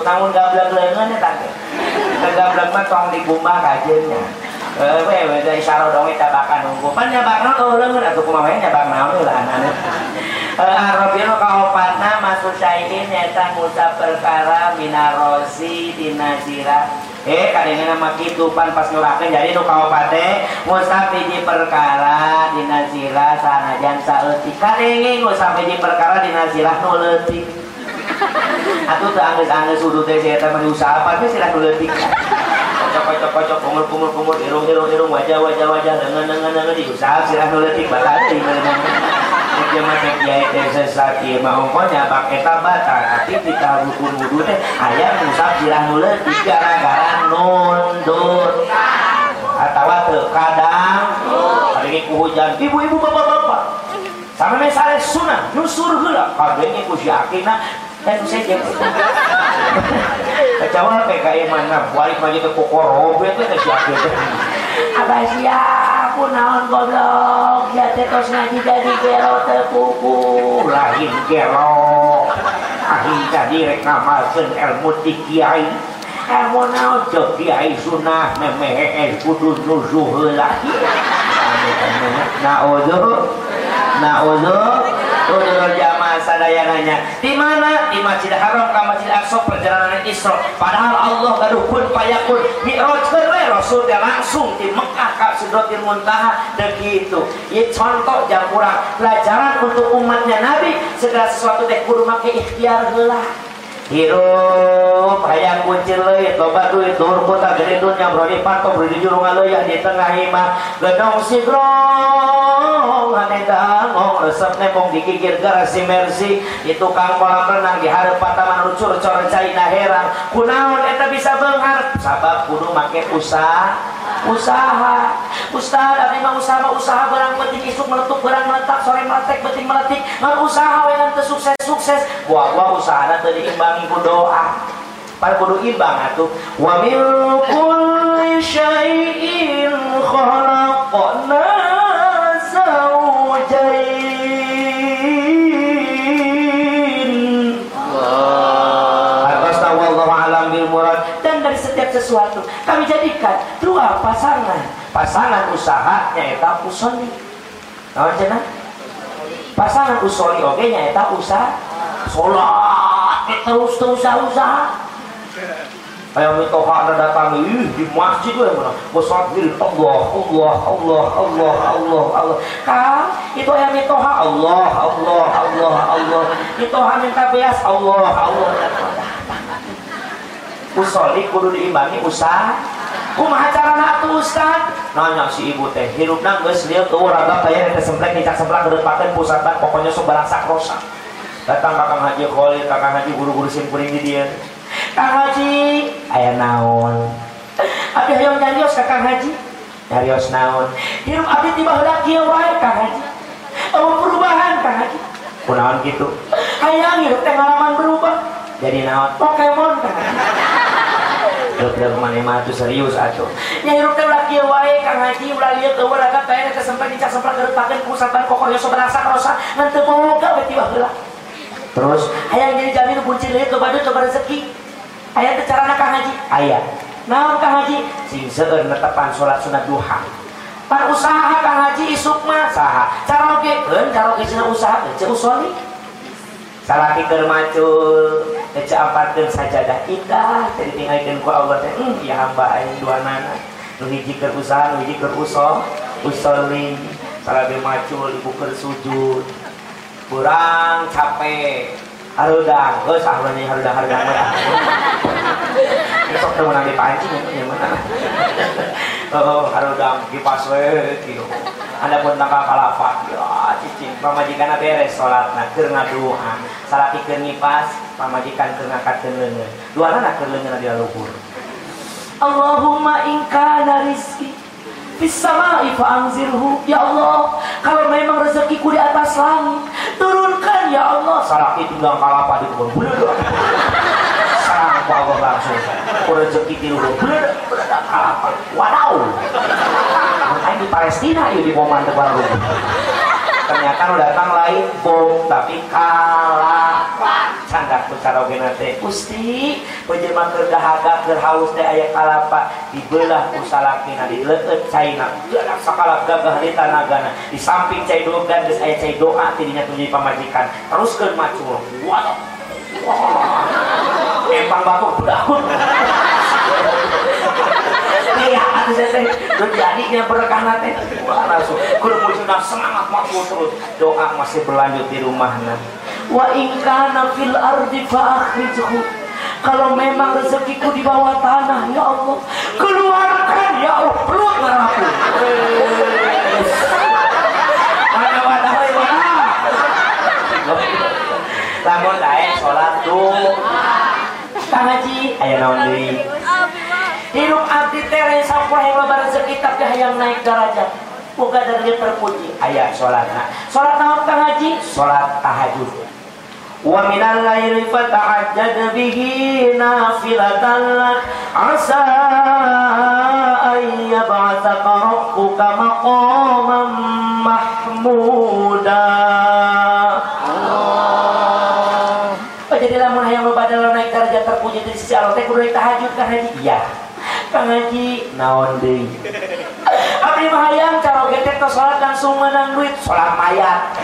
namun gablek leungeun eta teh. Gablek mah tong digumbah kajeunnya. Eh we we dari saro dong eta bakan nunggu. Pan nyabakna oh leungeun atuh kumaha we nyabak naon lah anana. Eh Arabiano kaopatna maksud syai'in nyaeta ngusap perkara minarosi dinazira eh kadangnya nama gitu pan pas nyurakeun jadi nu kaopate ngusap hiji perkara dina zila sanajan saeutik kadenge ngusap hiji perkara dina zila nu leutik Atuh teu anggeus-anggeus wudu teh sia eta mah diusahapan teh sirah nu leutik. Kocok-kocok-kocok kumur-kumur irung-irung-irung wajah-wajah-wajah lengan-lengan diusahap sirah nu leutik bakal di Ieu mah teh kiai teh sesat ieu mah ongkonya bak eta batal ati kita rukun wudu teh aya ngusap sirah nu leutik gara-gara nondur. Atawa teu kadang. Ari ku hujan ibu-ibu bapak-bapak Sampai misalnya sunah, nu surga. Kagenya ku si akina, dan saya jam. Kacau lah PKI mana, balik lagi ke kokoro, gue tuh si akina. Abah siap, aku naon goblok, ya tetos ngaji jadi gero tepupu. Lain gero, akhir tadi rek ngamalkan ilmu tikiai. Ilmu naon cek kiai sunah, memehe es kudu nuzuh lagi. Nah, oh, ojo. Na'udhu Na'udhu Udhul jamaah sadayananya di mana? Di Masjid Haram ke Masjid Aqsa perjalanan Isra. Padahal Allah gaduh pun payakun. Mi'raj kewe Rasul dia langsung di Mekah ke Sidratil Muntaha begitu ya contoh jam kurang. Pelajaran untuk umatnya Nabi segala sesuatu teh kudu make ikhtiar heula hirup hayang kuncir leuit loba duit dur kota gede dunya brodi patok brodi jurung aleuyah di tengah imah. Gedong sigrong hane dangong resep nepong digigir garasi mersi di tukang kolam renang di hareup pataman ucur cor caina herang. Kunaon eta bisa beunghar sabab kudu make usaha. Usaha. Ustad abdi mah usaha mah usaha barang penting isuk meletuk barang meletak sore meletek beting meletik. Ngan usaha we sukses sukses. Gua-gua usahana teu diimbangi ku doa Pan kudu imbang atuh. Wa min kulli syai'in khalaqna zawjain Atas wallahu alam bil murad. Dan dari setiap sesuatu kami jadikan dua pasangan. Pasangan usaha nyaeta usoni naon cenah pasangan usoli oge nyaeta usaha. Salat terus terus usaha. Kayak mitoha ada datang. Ih di masjid gue mana? Diri Allah Allah Allah Allah Allah Allah. Kan? Itu yang mitoha Allah Allah Allah Allah. Mitoha minta beas. Allah Allah. Usoli kudu diimbangi usah kumaha carana atuh Ustaz? Nanya si ibu teh hirupna geus lieu teu raga kaya teh semplek dicak semplak kedepakeun pusatan pokoknya sok barang rosa datang kakang haji Khalil kakang haji guru-guru simpuring di dia. Kang Haji ayah naon? Abi hayang nyarios ka Kang Haji? Nyarios naon? Hirup abdi tiba heula kieu wae Kang Haji. Oh perubahan Kang Haji. Kunaon gitu? Hayang hirup teh ngalaman berubah. Jadi naon? Pokemon Kang Haji. Udah ke mana mah tuh serius atuh. Nya hirup teh ulah kieu wae Kang Haji. Ulah lieu teu uraga kae teh sempat dicak sempat geureupakeun pusatan pokoknya sok rasa karosa ngan teu boga beti baheula. Terus hayang jadi jamin buncit lieu ke badut coba rezeki. Aya teh carana Kang Haji? Aya. Naon Kang Haji? Sing seueur netepan salat sunat duha. Pan usaha Kang Haji isuk mah saha? Cara oge keun, cara oge cenah usaha teh usoli. Salaki keur macul, teu ampatkeun sajadah indah, teu ditinggalkeun ku Allah teh. Hmm, ya hamba aing dua nana. Nu hiji keur usaha, nu hiji keur usol, usoli. Salaki macul ibu keur sujud. Kurang capek, harudang. Geus ahlanya harudang harudang mah besok teu meunang dipancing yang mana? Oh harudang kipas we kieu anda pun tangkal kalafat ya cicing. Pamajikan beres salatna keur ngadoa salaki keur ngipas pamajikan keur ngangkatkeun leungeun duana keur leungeun di luhur. Allahumma in kana rizki Fissamai fa'anzirhu. Ya Allah Kalau memang rezekiku di atas langit Turunkan ya Allah. Salaki tinggal kalapa di kebun Bener. Sarang Allah langsung. Rezeki di luhur Bener. Kalapa Wadaw. Makanya di Palestina yuk di momen baru ternyata datang lain bom tapi kalapa bicara oge teh Gusti penjelma keur dahaga keur haus teh aya kalapa? Dibelah ku salakina dileueut caina geulak sakala gagah di tanagana di samping cai dogan geus aya cai doa tidinya tujuh pamajikan. Teruskeun macul. Waduh. Empang batu budakun iya atuh teh terjadinya berkah teh. Wah langsung. Kudu semangat makmur terus. Doa masih berlanjut di rumahna wa in kana fil ardi fa akhrijhu. Kalau memang rezekiku di bawah tanah ya Allah keluarkan ya Allah keluar ngarapu mana wadah wadah lamun daek salat tuh. Kang Haji. Aya naon deui hidup abdi tere sampai yang lebar rezeki tapi hayang naik derajat. Buka dari terpuji. Ayat sholatna sholat naon kang haji? Sholat tahajud laili fata'ajjad bihi nafilatan lak. Asa ay yab'athaka rabbuka maqaman mahmuda. Oh, jadi lamun hayang loba dalam naik derajat terpuji di sisi Allah. Teh kudu tahajud kan haji iya. Kang Haji naon deui? Abdi mah hayang cara getek tos salat langsung menang duit salat mayat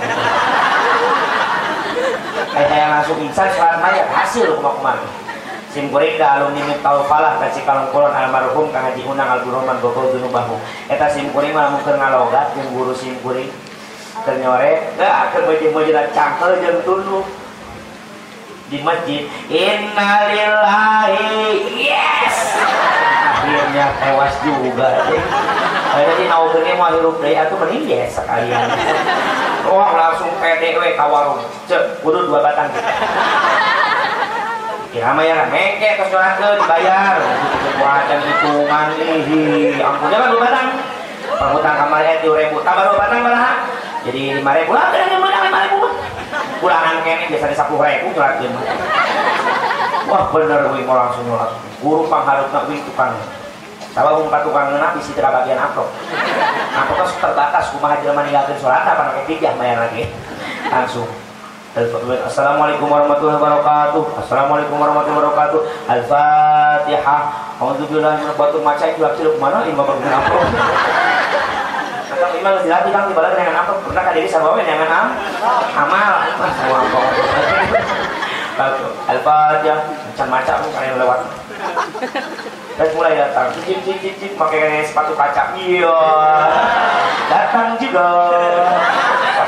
Kayak langsung insan salat mayat hasil kumaha-kumaha Sim kuring da alumni Falah ka Cikalong Kulon almarhum Kang Haji Unang Abdurrahman Bogor Dunubahu Eta sim kuring mah mun keur ngalogat jeung guru sim kuring keur nyorek da keur beujeum-beujeum cangkel jeung tunduk di masjid innalillahi yes! Akhirnya tewas juga jadi naugene mau hirup deh aku mending yes sekalian. Oh langsung pede we ka warung. Cek kudu dua batang. Ya mah ya mengke ke ke dibayar. Wajan hitungan nih ampun jangan dua batang. Perhutang kamar ya dua ribu. Tambah dua batang malah. Jadi lima ribu. Lah ada lima ribu pulangan kene biasa di sepuluh ribu jelakin wah bener gue mau langsung nyolak guru pangharap nak gue tukang Tawa umpat tukang ngena bisi tidak bagian amplop amplop kan terbatas kumaha jelema ninggalkeun sholat apa nak tiga bayar lagi. Langsung. Assalamualaikum warahmatullahi wabarakatuh. Assalamualaikum warahmatullahi wabarakatuh. Al-Fatihah. Alhamdulillah Batu maca itu waktu mana imam berguna amplop Kang Imam dilatih Kang dibalik dengan apa? Pernah kadiri sama dengan am amal. Al-Fatihah. Macam-macam kalian lewat dan mulai datang cicip cicip cicip pakai sepatu kaca iya. Datang juga.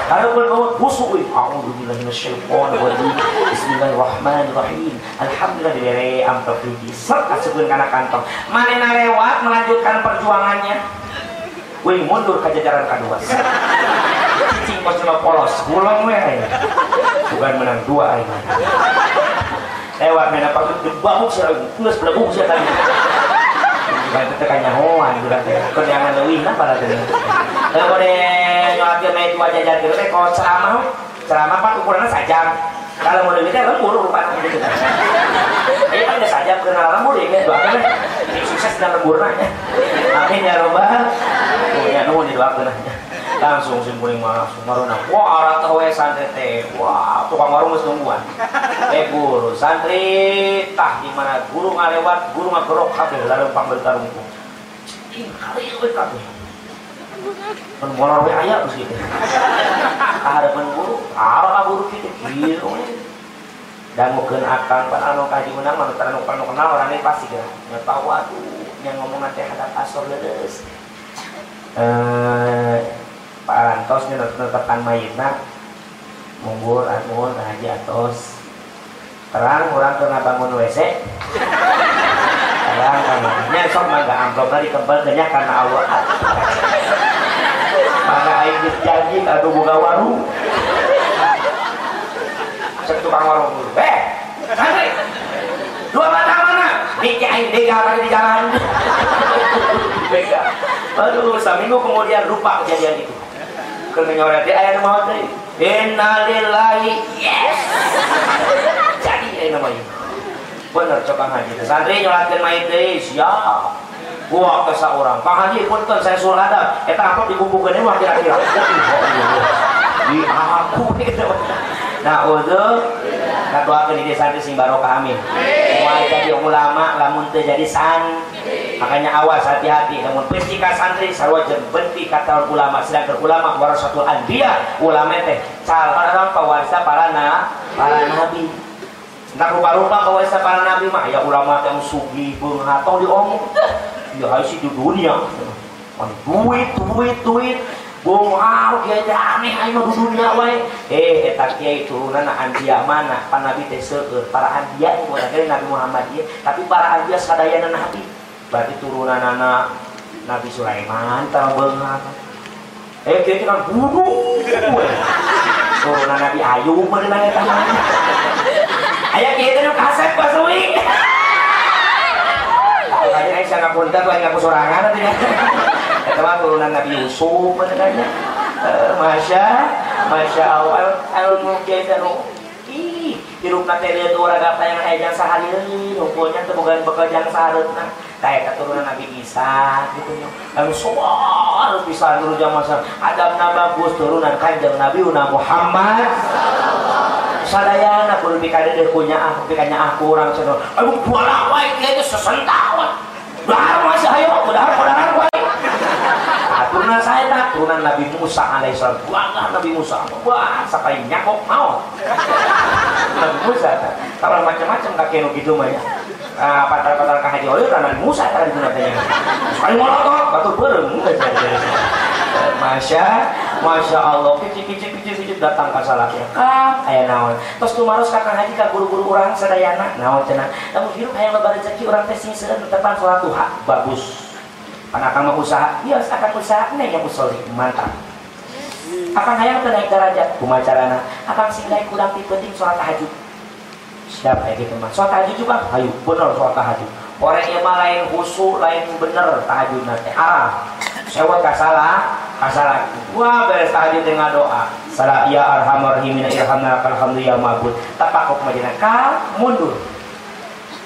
Ada pun kamu busuk wih. Alhamdulillah minasyaiton wajib Bismillahirrahmanirrahim. Alhamdulillah diberi amplop ini Set asukin karena kantong. Mana lewat melanjutkan perjuangannya. Wih mundur ke jajaran kedua. Cicing kau cuma polos. Pulang weh. Bukan menang dua ini Lewat mana pak Debabuk sih Plus belabuk sih tadi Bukan tekan nyahoan Bukan kenyangan lewih Nah pada Kalau deh nyolak main dua jajan gitu teh kalau ceramah ceramah pak ukurannya sajam. Kalau mau lebih teh lembur rupanya gitu. Kan ini kan udah sajam kenal lembur ya gitu akhirnya sukses dan lembur nanya amin ya robbal tuh ya nuhun didoakeun nanya langsung simpuling langsung maruna wah arah tahu ya santri. Teh wah tukang warung geus nungguan. Eh guru santri tah di mana guru ngalewat guru ngagerok kabeh larempang bertarung ing kali kan molor we aya terus gitu. Ada guru. Ala guru kita gitu dan mungkin akan pan anu kaji menang mana anu anu kenal ini pasti ya tahu aduh yang ngomong nanti ada kasor ledes. Eh Pak Arantos nih netepan mayitna mumbur anu ngaji atos. Terang orang kena bangun WC terang karena sok mangga amplop tadi kembal karena Allah. Mana aing janji aduh buka warung. Cek tukang warung dulu. Eh santri. Dua mata mana? Niki aing dega lagi di jalan? Dega. Aduh seminggu kemudian lupa kejadian itu kena nyoret dia ayah nama tadi innalillahi yes jadi ayah namanya bener coba haji santri nyolatin main deh siap Wah, kesa orang. Pak Haji pun kan saya suruh ada. Eta apa dikumpulkan ini wah kira-kira. Di aku itu. Nah, udah nah doakan ini santri sing barokah amin. Semua jadi ulama lamun teu jadi san. Makanya awas hati-hati. Namun pestika santri sarwa benti kata ulama. Sedangkan ulama warasatul anbiya ulama teh calon pawarsa para na para nabi. Nah rupa-rupa pawarsa para nabi mah ya ulama yang sugi beungatong diomong. Ya harus di dunia. Duit duit duit. Bung harus ya aneh ayo di dunia wae eh eta kiai turunan anbiya mana? Pan nabi teh seueur. Para ini bukan Nabi Muhammad ya tapi para anbiya sadayana nabi berarti turunan anak Nabi Sulaiman tahu beungat eh kiai kan buru turunan Nabi Ayub mana eta aya kiai teh kasep pasuwi Makanya saya sangat punten lain aku sorangan nanti ya. Itu mah turunan Nabi Yusuf benernya. Masya, Masya Allah. Anu mungkin anu ih hirup nanti lihat orang apa yang ejang sehari ini hukumnya tuh bukan bekerjaan seharusnya kayak keturunan Nabi Isa gitu ya lalu harus bisa dulu zaman Adam bagus turunan kanjeng Nabi Muhammad. Sadayana kudu bikade deh punya aku bikanya aku orang sana ayo bualah wae dia itu sesentawan dahar masih ayo dahar dahar turunan saya tak turunan Nabi Musa alaihissalam bangga Nabi Musa. Wah sampai nyakok? Mau. Nabi Musa kalau macam-macam kakek gitu mah ya. Ah, patar-patar ka haji. Oil Nabi Musa tadi itu nantinya sekali molotov batu bereng. Masya Masya Allah. Kicik kicik kicik kicik. Datang ke salah ya. Kak ayah naon. Terus tumaros kakak haji ke guru-guru orang sadayana. Naon cenah namun hidup hayang lebar rezeki. Orang teh sedang tetepan sholat duha. Bagus anak kamu usaha. Iya akan usaha. Nih yang usoli mantap. Akan hayang teu naik derajat? Kumacarana akan singgah kurang penting sholat tahajud? Siapa ya gitu mah sholat tahajud juga? Ayo bener sholat tahajud. Orang yang mah lain khusyuk lain bener tahajud nanti. Ah sewa kasalah kasalah wah beres tahajud dengan doa. Salah ya arhamar rahimina irhamna alhamdulillah mabud. Tapakok majina kal mundur.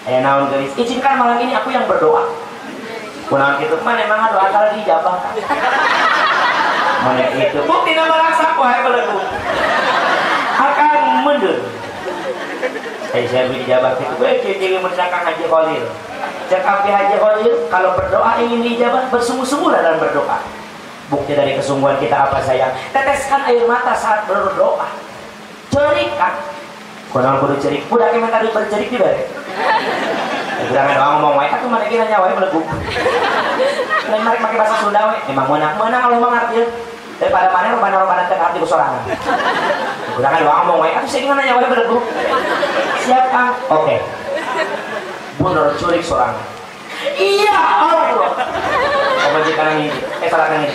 Ayah naon gelis? Izinkan malam ini aku yang berdoa kunang gitu mana emang doa kalau dijabah kan mana itu bukti nama rasa wahai belegu akan mundur Eh, saya beri dijabah itu, gue ciri menceritakan Haji Khalil. Cakap Haji Khalil, kalau berdoa ingin dijabah, bersungguh-sungguhlah dalam berdoa. Bukti dari kesungguhan kita apa sayang? Teteskan air mata saat berdoa. Cerikan. konon kudu cerik udah minta duit bercerik juga Jangan doang ngomong wae kan mana kira nyawa meleguk. Lain mari pakai bahasa Sunda we. Emang menang menang kalau emang artinya daripada mana rupanya rupanya teh arti kusorangan. Jangan doang ngomong wae kan sih gimana nyawa meleguk. Siap Kang? Oke. Bener curik seorang. Iya Allah. Apa jika ini? Eh salah ini.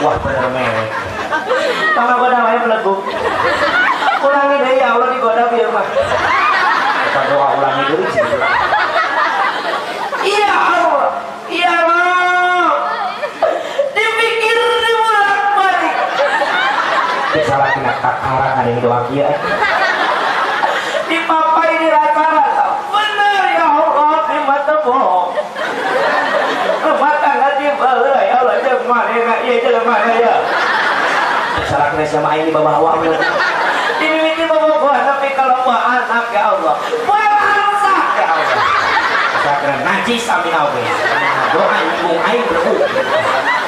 Wah bener mewek. Tama goda wae meleguk. Ulangi deh ya Allah digoda biar mah. Kita doa ulangi dulu sih. Iya Allah, iya Allah. Dipikir dibolak balik. Salah kena kakara ada yang doa kia. Dipapai di rata Benar ya Allah, di mata bohong. Mata nggak dibalas ya Allah, jangan mana nggak iya jangan mana ya. Salah kena sama ini bawa bawa Dimiliki bawa bawa tapi kalau bawa anak ya Allah, bawa anak ya Allah. Karena najis amin awe doa ibu aing berbu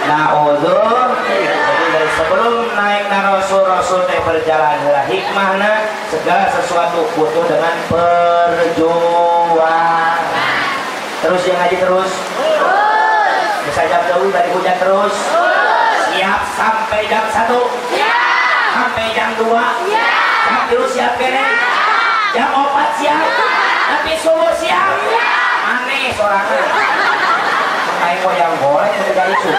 nah jadi dari sebelum naik na rasul teh berjalan lah hikmahna segala sesuatu butuh dengan perjuangan. Terus yang ngaji terus bisa jam dulu dari hujan terus. Siap sampai jam satu. Sampai jam dua. Jam tilu siap kene jam opat siap. Tapi subuh siap. Aneh sorangan kayak yang boleh ketika itu.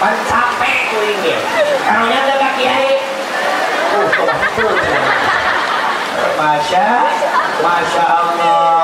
Pan capek tuh ini karunya ada kaki kiai. Uh betul Masya Masya Allah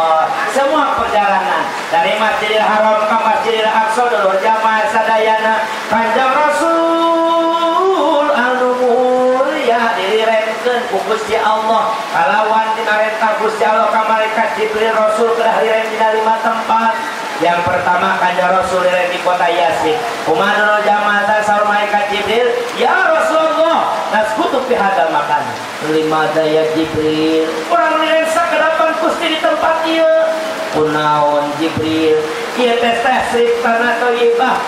semua perjalanan. Dari Masjidil Haram ke Masjidil Aqsa dulu jamaah sadayana kanjeng Rasul anu mulia diremkeun ku Gusti Allah. Kalawan dinarenta Gusti Allah ka malaikat Jibril Rasul kedah direm dina lima tempat. Yang pertama kanjeng Rasul direm di kota Yasin kumaha jamaah saur malaikat Jibril ya Rasulullah naskutu fi hadal makan. Lima daya Jibril. Orang direm sakadapan Gusti di tempat ieu kunaon Jibril. Thayyibah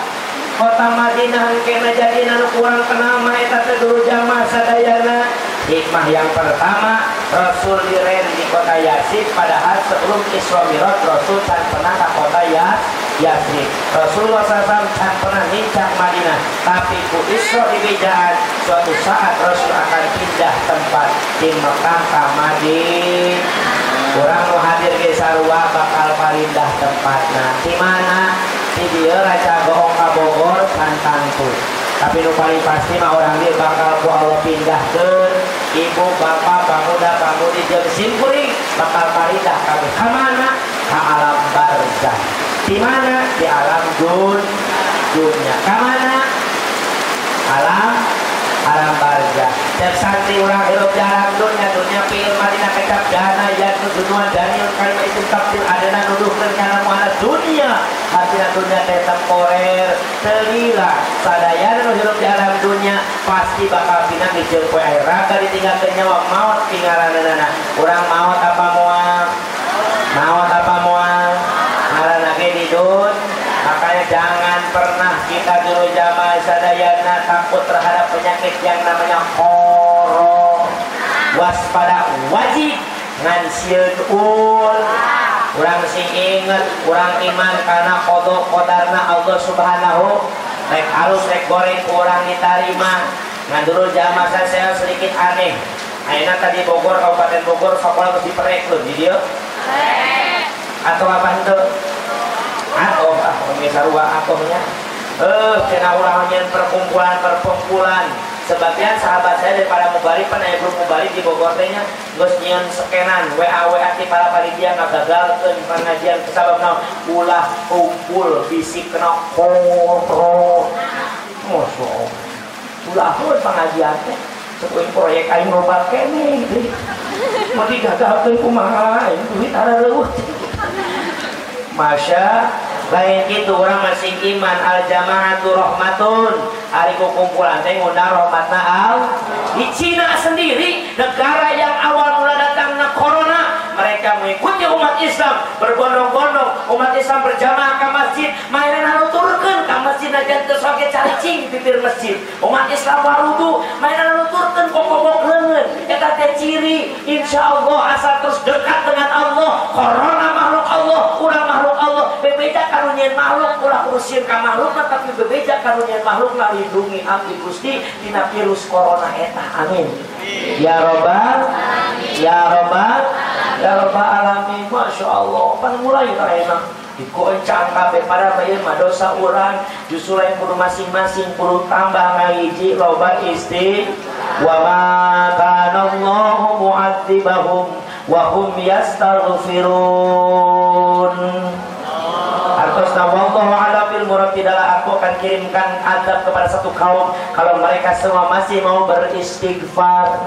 kota Madinah kena jadi kurang kenama dulu jamaah sadayana. Hikmah yang pertama Rasul diren di kota Yasin padahal sebelum Isra Mi'raj Rasul tak pernah ke kota Yas Yasin Rasulullah SAW tak pernah nincak Madinah tapi ku Isra di Bijaan suatu saat Rasul akan pindah tempat di Mekah ke Madinah kurang mau hadir ke Sarua bakal palindah tempatnya di mana? Di dia Raja Goong ka Bogor tantangku tapi nu paling pasti mah orang dia bakal ku Allah pindah ke ibu bapak pemuda pemudi jeung simkuring bakal palindah ke mana? Ke alam barzah. Di mana? Di alam dun dunia ke mana? Alam alam barzah. Dan santri orang hidup jalan dunia dunia pilih madinah kecap dana yang tujuan dari kalimat itu takdir adana nuduh rencana mana? Dunia. Hasil dunia teh temporer telila sadaya nu hidup di alam dunia pasti bakal pindah di jeung poe air raga ditinggalkeun nyawa. Maut tinggalanana urang maut apa moal maut apa moal ngaranna ge di dun makanya jangan pernah kita dulu jamaah sadayana takut terhadap penyakit yang namanya koro waspada wajib ngan sieun ul kurang sing inget kurang iman karena kodok kodarna Allah subhanahu. Rek halus rek goreng kurang diterima ngan dulu jamaah saya sedikit aneh. Aina tadi Bogor, Kabupaten Bogor, sekolah mesti perek loh, di dia. Atau apa itu? atau ah pemirsa ruang atomnya eh kena ulangnya perkumpulan perkumpulan sebagian sahabat saya daripada mubalik pan aya grup mubalik di Bogor teh nya geus nyieun sekenan WA WA ti para panitia ngagagalkeun pengajian sabab naon? Ulah kumpul fisik kena kontrol Masya Allah ulah pun pengajian teh sebuah proyek aing loba kene mau digagalkeun kumaha duit ada leuwih Masya lain itu orang masih iman. Al jamaatu rahmatun. Hari kumpulan teh ngundang rahmatna al. Di Cina sendiri negara yang awal mula datangnya corona mereka mengikuti umat Islam. Berbondong-bondong umat Islam berjamaah ke masjid mainan ke masjid aja tersoge cacing di pinggir masjid. Umat Islam warudu mainan anu turun kok kok leungeun eta teh ciri insya Allah asal terus dekat dengan Allah. Corona makhluk Allah kurang makhluk Allah. Bebeja karunian makhluk kurang urusin ke makhluk tapi bebeja karunian makhluk lah lindungi gusti tina virus corona eta. Amin. Ya robbal ya robbal ya robbal alamin. Masya Allah. Pan mulai enak dikoncang kabeh pada bayi dosa orang justru yang kudu masing-masing kudu tambah ngahiji loba isti wa ma kana Allahu mu'adzibahum wa hum yastaghfirun. Artos wallahu ala fil murad tidaklah aku akan kirimkan adab kepada satu kaum kalau mereka semua masih mau beristighfar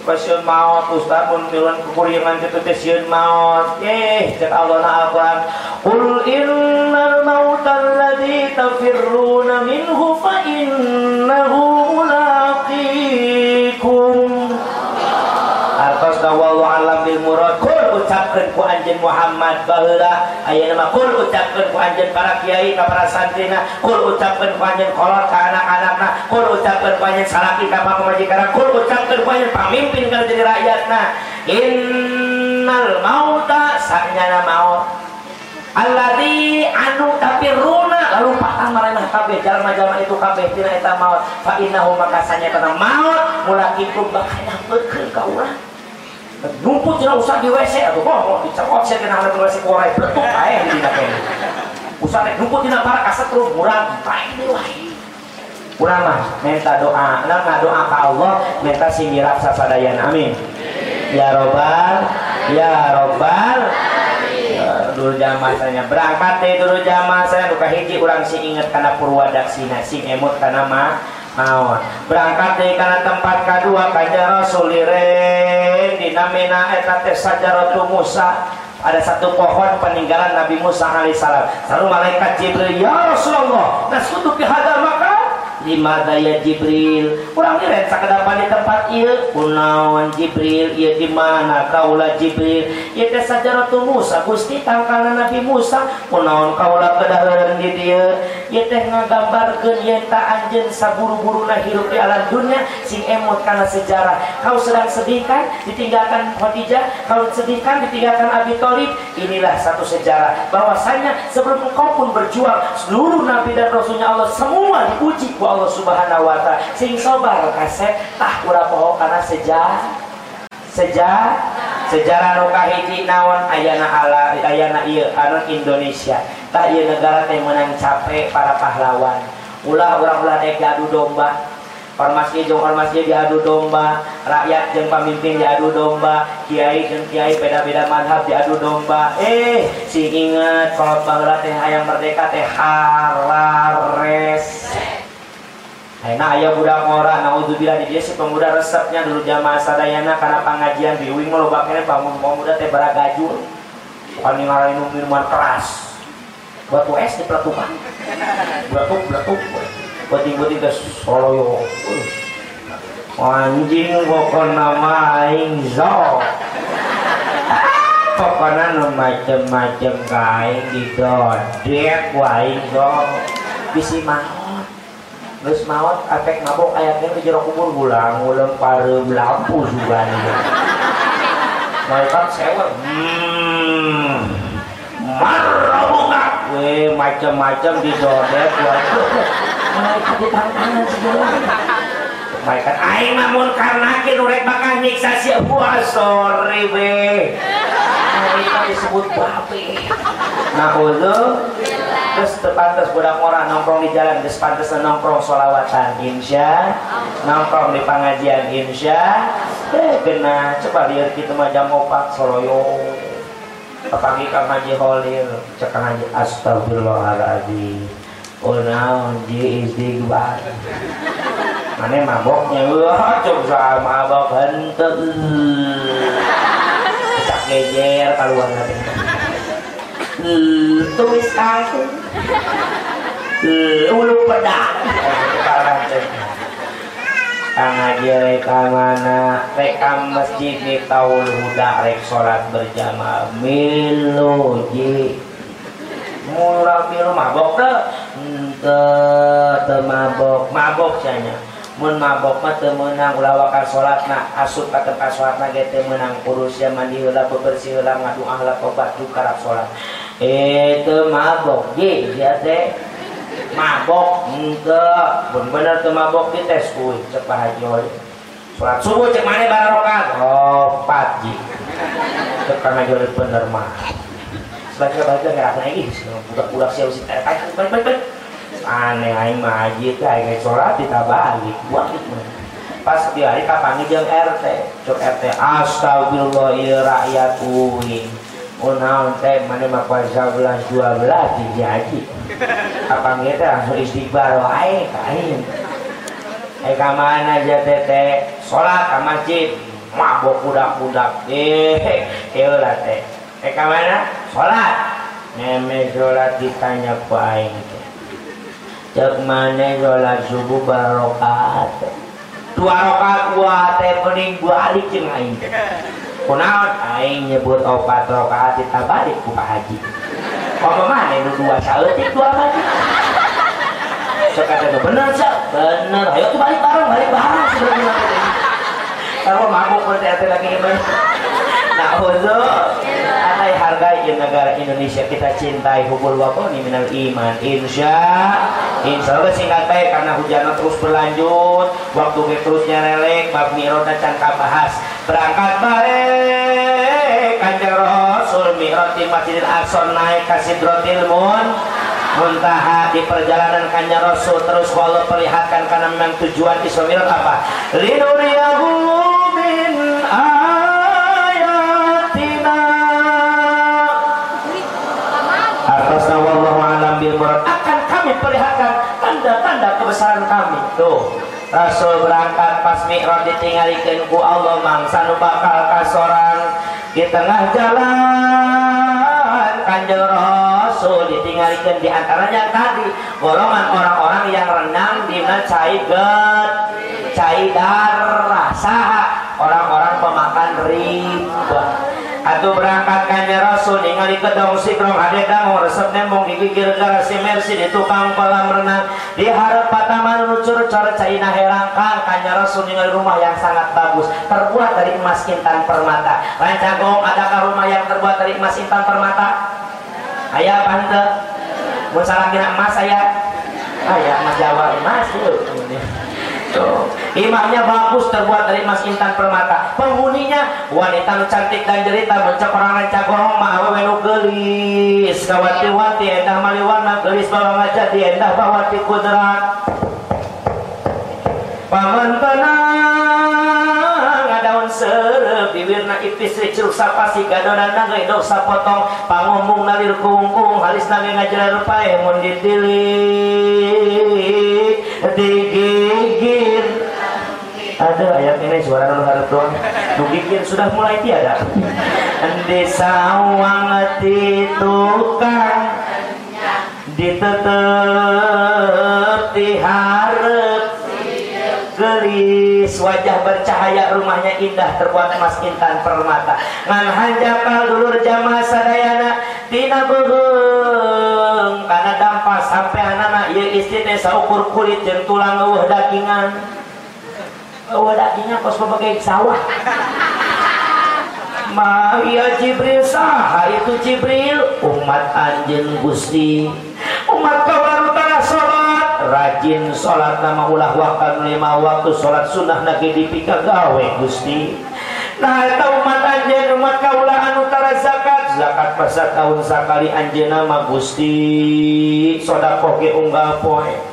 Pasien maut Ustaz pun milan kekuringan itu pasien maut eh cek Allah na abang Qul innal mauta alladhi tafirruna minhu fa innahu mulaqikum Artos wallahu alam bil murad anjen Muhammad baheula. Aya nama kul ucapkan ku anjen para kiai ka para santrina. Kul ucapkan ku anjen kolot ka anak-anakna. Kul ucapkan ku anjen salaki ka pamajikana kul ucapkan ku anjen pamimpin ka jadi rakyatna. Innal mauta sanyana maut. Alladzi anu tapi runa lalu patang marenah kabeh jalma-jalma itu kabeh tina eta maut. Fa innahu maka sanya kana maut mulakikum bakal nyampekeun ka urang numput tidak usah di WC atau kok mau dicekot saya kena anak WC korai betul kaya di dina kene usah nek numput tidak para kaset terus murah baik ini wah Urang mah minta doa, nah doa ke Allah, minta singgirap sasadayan, amin. Ya robbal, ya robbal. Ya, dulu jamaah saya berangkat deh dulu jamaah saya luka hiji orang si inget karena purwadaksina si emut karena mah maut berangkat dari karena tempat kedua kaja rasuliren dinamina eta teh sajaratu Musa. Ada satu pohon peninggalan Nabi Musa alaihissalam lalu malaikat Jibril ya Rasulullah naskutu hadal maka? Lima daya Jibril. Kurang lihat sakadapan di tempat iya kunaon Jibril? Iya di mana kaulah Jibril? Iya teh sajaratu Musa Gusti tangkana Nabi Musa. Kunaon kaulah kedaharan di dia iya teh ngagambarkeun iya tak anjeun saburu-buru hirup di alam dunia sing emot karena sejarah. Kau sedang sedih kan ditinggalkan Khadijah. Kau sedih kan ditinggalkan Abi Thalib. Inilah satu sejarah. Bahwasanya sebelum engkau pun berjuang seluruh Nabi dan Rasulnya Allah semua diuji Allah subhanahu wa ta'ala. Sing sobar kasep tah kurang poho karena sejarah sejarah sejarah nu kahiji naon ayana ala ayana ieu anu Indonesia. Tah ieu negara teh menang capek para pahlawan. Ulah urang-ulah dek adu domba. Ormas jeung ormas diadu domba, rakyat jeung pemimpin diadu domba, kiai jeung kiai beda-beda madhab diadu domba. Eh, si inget kalau baheula teh ayam merdeka teh halares. Enak ayah budak ngora, naudzubillah di dia si pemuda resepnya dulu jamaah sadayana karena pengajian biwing mau bakirnya bangun pemuda teh baragajur. Bukan ngarain minuman keras. Buat US di pelatukan. Belatuk, belatuk. Buat ibu tiga solo yo. Anjing pokok nama aing zo. Pokoknya nu macem-macem kain di dodek wa aing zo. Bisi mah Geus maot efek mabok ayatnya ke jero kubur gulang ulang pareum lampu juga nih. Malaikat sewa. Hmm. Marrabuka. Weh macam-macam di dodet waduh. Malaikat di tangan segala. Malaikat aing namun karena ki rek bakal nyiksa si Wah sorry be. Malaikat disebut babe. Nah, terus terpantas budak orang nongkrong di jalan. Terus pantas nongkrong solawatan insya. Nongkrong di pengajian insya. Eh kena coba lihat kita mah jam opat soloyo. Pagi kang haji holil cek kang haji. Astagfirullahaladzim oh now ji istighfar. Mana maboknya? Wah cok sama mabok henteu tak gejer keluar nanti tôi sai Kang Ulupada Pangaji mana rekam masjid di tahun huda rek sholat berjamaah miluji mula milu mabok teh ente te mabok mabok canya mun mabok mah teu meunang ulah wakal salatna asup ka tempat salatna ge teu meunang kurus ya mandi heula bebersih heula ngadoa heula tobat dukarap salat teu mabok. Ge sia teh mabok. Mun bener teu mabok. Di tes kuy cek Oli salat subuh cek mana rakaat oh pat ji. Cek Oli bener mah. Sebagai baca ngerasa lagi. Budak-budak siapa sih? Balik balik balik aneh aing mah haji teh aing sholat ditabalik buat gitu pas di hari kapan jeung RT cuk RT astagfirullah rakyat uing Oh, naon teh mana mah kuat 11 12 hiji haji. Apa ngira langsung istighfar oh, wae ka aing Hay eh, ka mana aja teh teh. Salat ka masjid. Mabok budak-budak eh, eh heula teh. Eh, Hay ka mana? Salat meme salat ditanya ku aing teh. Cek mana salat subuh barokat dua rakaat gua teh mending gua alik jeung aing kunaon aing nyebut opat rokaat kita balik ku Pak Haji. Apa mana nu dua saeutik dua mati sekata bener sih bener. Ayo tuh balik bareng balik bareng sebenarnya kalau mabuk berarti lagi gimana nah huzur Atai hargai yang negara Indonesia kita cintai hubul wakoni minal iman. Insya insya Allah singkat baik karena hujan terus berlanjut. Waktu terusnya relek bab mirot dan bahas. Berangkat baik kanjeng Rasul mirot di Masjidil Aqsa naik kasih drotil mun. Muntaha di perjalanan kanjeng Rasul terus walau perlihatkan karena memang tujuan Isra apa? Min kebesaran kami. Tuh Rasul berangkat pas mi'raj ditinggalikan ku Allah mangsa nu bakal kasoran di tengah jalan. Kanjeng Rasul ditinggalikan di antaranya tadi golongan orang-orang yang renang di cai get cai darah orang-orang pemakan riba Atuh berangkat kanya Rasul ningali kedong sikrong dangu resep nembong digigir gara si Mercy di tukang kolam renang. Di harap pataman lucur cor caina herangkan kanya Rasul ningali rumah yang sangat bagus terbuat dari emas intan permata. Lain cagong adakah rumah yang terbuat dari emas intan permata? Ayah bante. Mun salah kira emas saya ayah emas Jawa emas. Yuk Tuh. Imamnya bagus terbuat dari emas intan permata. Penghuninya wanita cantik dan jerita mencak orang cagong mah menu gelis. Kawati-wati endah maliwana gelis bawa ngaja di endah bawati kudrat. Paman tenang ngadaun serep bibirna ipis ricul sapasi gadonan nangge dosa potong pangomong nalir kungkung halis nangge ngajar pae mun ditilik digigir ada ayat ini suara nu harap doang. Digigir sudah mulai tiada. Di sawang tukang ditetep diharap gelis wajah bercahaya rumahnya indah terbuat emas intan permata. Ngan hanjakal dulur jamaah sadayana tina beheung karena dampak sampai anak ya istri teh saukur kulit jeung tulang eueuh dagingan bawa dagingnya kos pakai sawah. Maria Jibril saha itu Jibril? Umat anjing Gusti. Umat kabar utara sholat. Rajin sholat nama ulah waktu lima waktu sholat sunnah nagi dipika gawe Gusti. Nah itu umat anjen, umat kaulaan utara zakat. Zakat pasat tahun sakali anjing nama Gusti. Sodakoh ke unggal poe.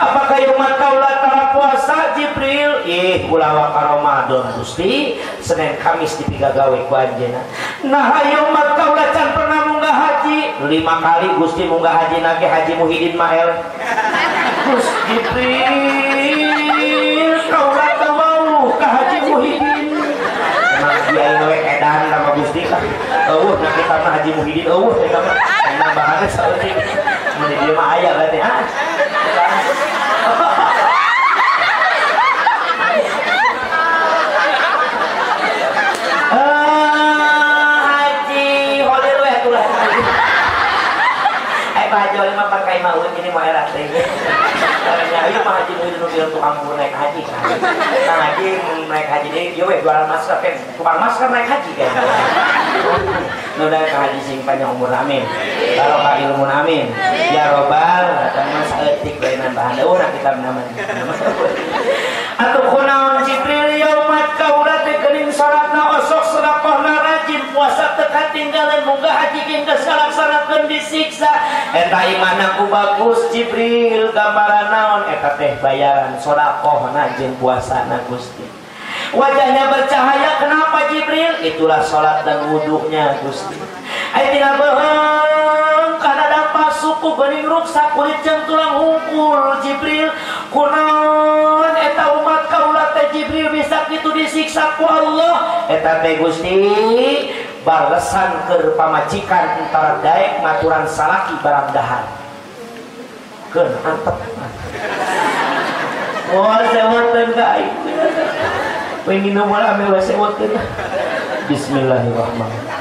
Apakah umat kaulah tara puasa Jibril? Ih kulawa ka Ramadan Gusti. Senin Kamis dipiga gawe ku anjeuna nah ayo umat kaulah can pernah munggah haji? Lima kali Gusti munggah haji nage Haji Muhyiddin Mael. Gus Jibril kaulah teu mau ka Haji Muhyiddin. Emang dia we edan sama Gusti kan eueuh na kita mah Haji Muhyiddin eueuh eta mah enak banget saeutik mun dia mah aya berarti ha Pak Haji Wali mah pakai mau ini mah era teh. Pak Haji nu bilang tukang bubur naik haji kan. Kang Haji naik haji deh, yo we jualan masker kan. Tukang masker naik haji kan. Da Kang Haji panjang umur amin. Barokah ilmu amin. Ya robbal, teman saeutik bae nambahan eueuh kita nama. Atuh kunaon Jibril yaumat kaulah teh geuning salatna osok sedekahna puasa teu katinggalan munggah haji geus ngalaksanakeun disiksa eta imanna ku bagus Jibril gambaran naon? Eta teh bayaran sedekahna jeung puasana Gusti. Wajahnya bercahaya kenapa Jibril? Itulah sholat dan wudhunya Gusti. Ayo tinggal bohong karena dampak suku bening ruksak kulit jeng tulang hungkul Jibril. Kunaon eta umat kaulah teh Jibril bisa gitu disiksa ku Allah? Eta teh Gusti balesan ke pamajikan antara daek maturan salaki barang dahan keun antep Wah, sewoten gaib. Pengen nomor wase woten. Bismillahirrahmanirrahim.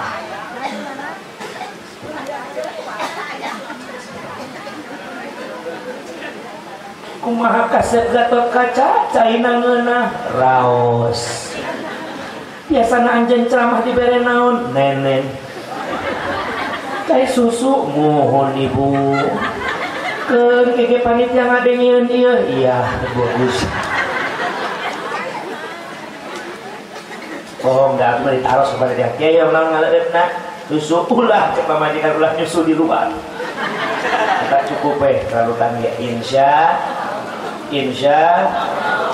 kumaha kasep gatot kaca caina ngeunah raos biasana anjeun ceramah di bere naon? Nenen. Cai susu. Mohon ibu. Ke keke panitia ngadengieun ieu. Iya bagus. Oh enggak aku ditaruh kepada dia. Kiai yang ulang ngaleupna susu ulah cek pamajikan ulah nyusu di luar. Kita cukup eh terlalu ya insya Insya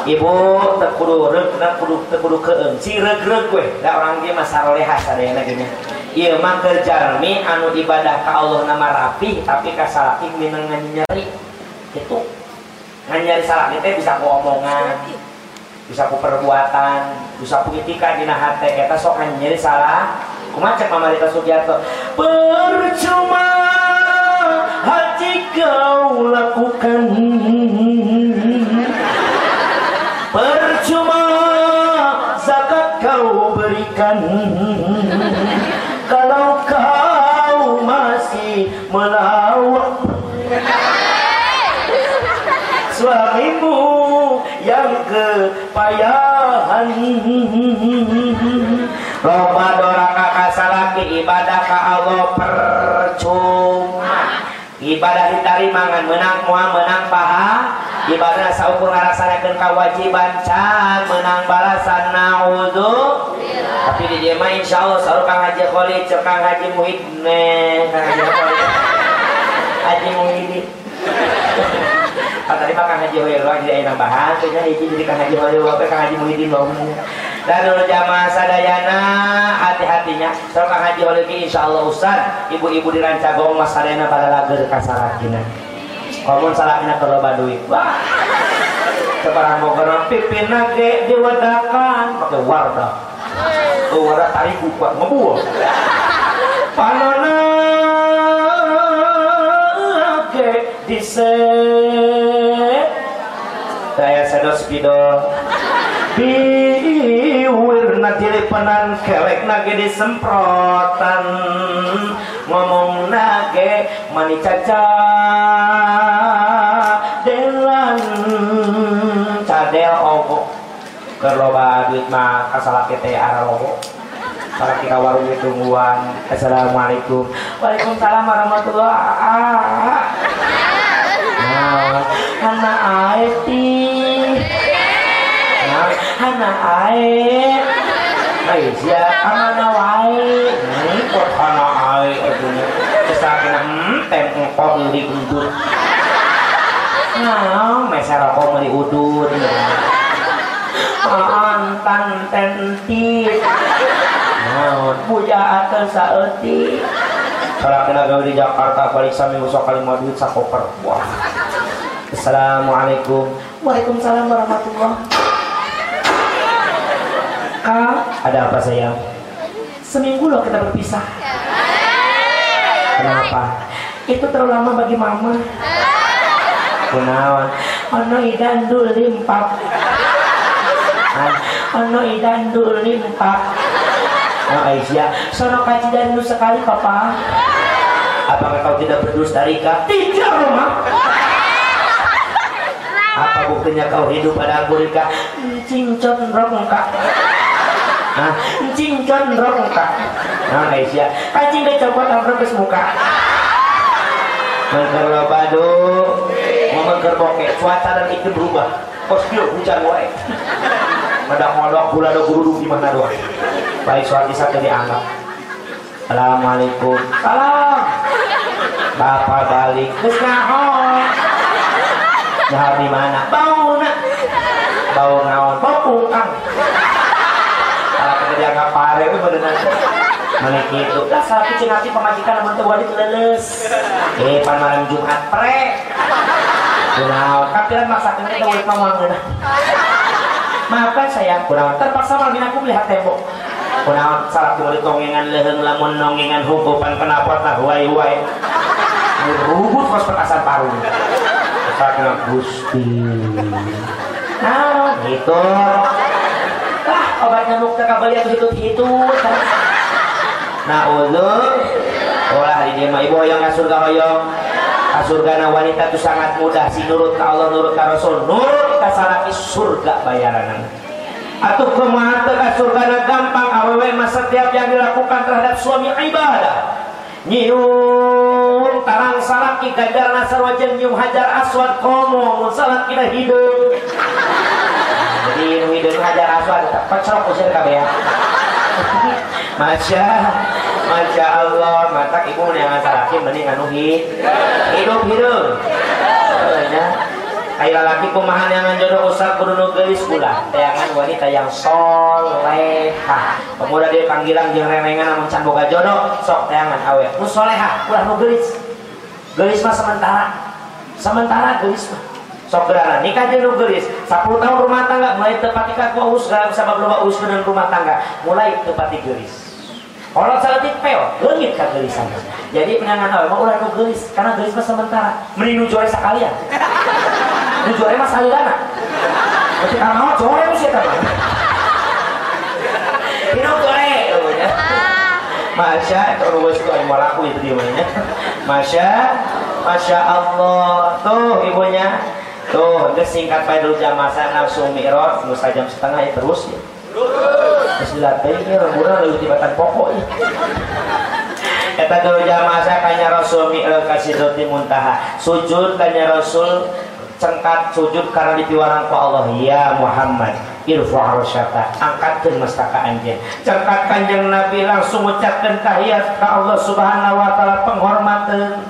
Ibu tekudu reg tekudu tekudu keeng. Si reg reg gue da orang dia mah saroleha sadayana gini Iya mah kejarmi anu ibadah ka Allah nama rapi tapi kasalaki minang nyari. Itu nganyari salah kita bisa ku omongan bisa ku perbuatan bisa ku itika dina hate sok nyari salah. Kumaha cek Mamarita Sugiarto? Percuma haji kau lakukan percuma zakat kau berikan kalau kau masih melawan suamimu yang kepayahan. Loba doraka kasalaki ibadah ka Allah percuma. Ibadah ditarimangan menang mual menang paha. Ibadah saukur ngaraksanakeun kewajiban can menang balasan naudzu tapi di dia mah insyaallah saru Kang Haji Khalid cek Kang Haji Muhid ne Kang Haji Khalid. Haji Muhid Kan tadi Kang Haji Hoirwa jadi ayeuna bahan kayaknya hiji jadi Kang Haji Hoirwa Kang Haji Muhyiddin bawa dan dulu jamaah sadayana hati-hatinya. So Kang Haji Holiki insya Allah Ustaz ibu-ibu di Rancagong mas sadayana pada lager kasarakina komun salakina kalau baduit wah. Sebarang mau pipin nage diwadakan pakai wardah oh tarik buka ngebuah panona ge diset saya sedos spidol biwirna dilipenan kelek nage disemprotan ngomong nage mani caca kerloba duit mah kasalaki teh arah logo para kita warung tungguan assalamualaikum. Waalaikumsalam warahmatullah nah anak aeti hana ae. Aisyah amana wae. Ini kok hana ae itu kesakina hmm tem engkau di gendut nah meser rokok meli udut antan tentit nah puja akan saeutik kalau kena gawe di Jakarta balik sami usah kali mau duit sakoper wah Assalamualaikum Waalaikumsalam warahmatullahi Kak, ada apa sayang? Seminggu loh kita berpisah. Kenapa? Itu terlalu lama bagi mama. Kunawan. Ono idan dul limpak. Ono idan dul limpak. Oh Aisyah, sono kaji dan sekali papa. apakah kau tidak berdusta-rika tidak Roma apa buktinya kau hidup pada Amerika cincon rongka Nah, cincon rongka nah guys ya kacing tampil ke muka. Mengker lo badu mau mengker bokeh cuaca dan iklim berubah. Kostil hujan wae Madak ngolok gula do guru di mana doang. Baik suatu saat dianggap Assalamualaikum. Salam. Bapak balik. Terus Nyahar di mana? Bau nak. Bau naon? Bau pungkang. Kalau kerja nggak pare itu beneran Mana gitu? Lah salah kucing hati pemajikan namun tuh wadit leles. Eh pan malam Jumat pre Kunaon Kapiran masakan kita wajib mamang Maafkan saya? Kurang. Terpaksa malam aku melihat tembok. Kunaon salah kumaha tongengan leheng lamun nongengan hukupan kenapa tah wai wai rubut kos petasan paru. Karena gusti. Nah gitu. Lah obat nyamuk teh kabeli atuh itu itu nah ulun olah di dia ibu ka surga hoyong ka surga na wanita itu sangat mudah. Si nurut ka Allah nurut ka Rasul. Nurut salaki surga bayaran atau ke mana ka surga na gampang? Awewe mas setiap yang dilakukan terhadap suami ibadah. Nyium tarang salat ki gajar nasar wajan nyium hajar aswad. Komo salat kita hidup. Jadi hidup hajar aswad pecrok usir kabeh ya Masya Masya Allah mata ibu yang salakin mending anu hidup hidup. Ya? Kayak laki kumahan yang jodoh usah kudu nu geulis kula tayangan wanita yang soleha pemuda dia panggilan jeung remengan namun can boga jodoh. Sok tayangan awe nu soleha ulah nu geulis mah sementara. Sementara geulis mah. Sok gerana nikah jeung nu geulis 10 tahun rumah tangga. Mulai tepati ka ku us sabab loba us dengan rumah tangga. Mulai tepati geulis kalau salatik peo, leungit ka geulisan. Jadi penangan awe mah ulah karena geulis mah sementara. Mending nu jore sakalian. Nu jore mah salilana. Berarti kana mah jore mah sieta mah. Jore ya. Masya, itu ruwes itu yang malaku itu dia namanya. Masya, Masya Allah. Tuh ibunya. Tuh, geus singkat jam masa nafsu mi'raj, nu jam setengah ya terus ya. Ini rembulan lebih tibatan pokok ya. Eta dulu jamaah kanya Rasul mi'raj kasih doti muntaha. Sujud kanya Rasul cengkat sujud karena dipiwaran ku Allah. Ya Muhammad irfu arsyata. Angkatkan mastaka anjen cengkat kanjeng Nabi langsung ucapkan tahiyat ke Allah subhanahu wa ta'ala penghormatan.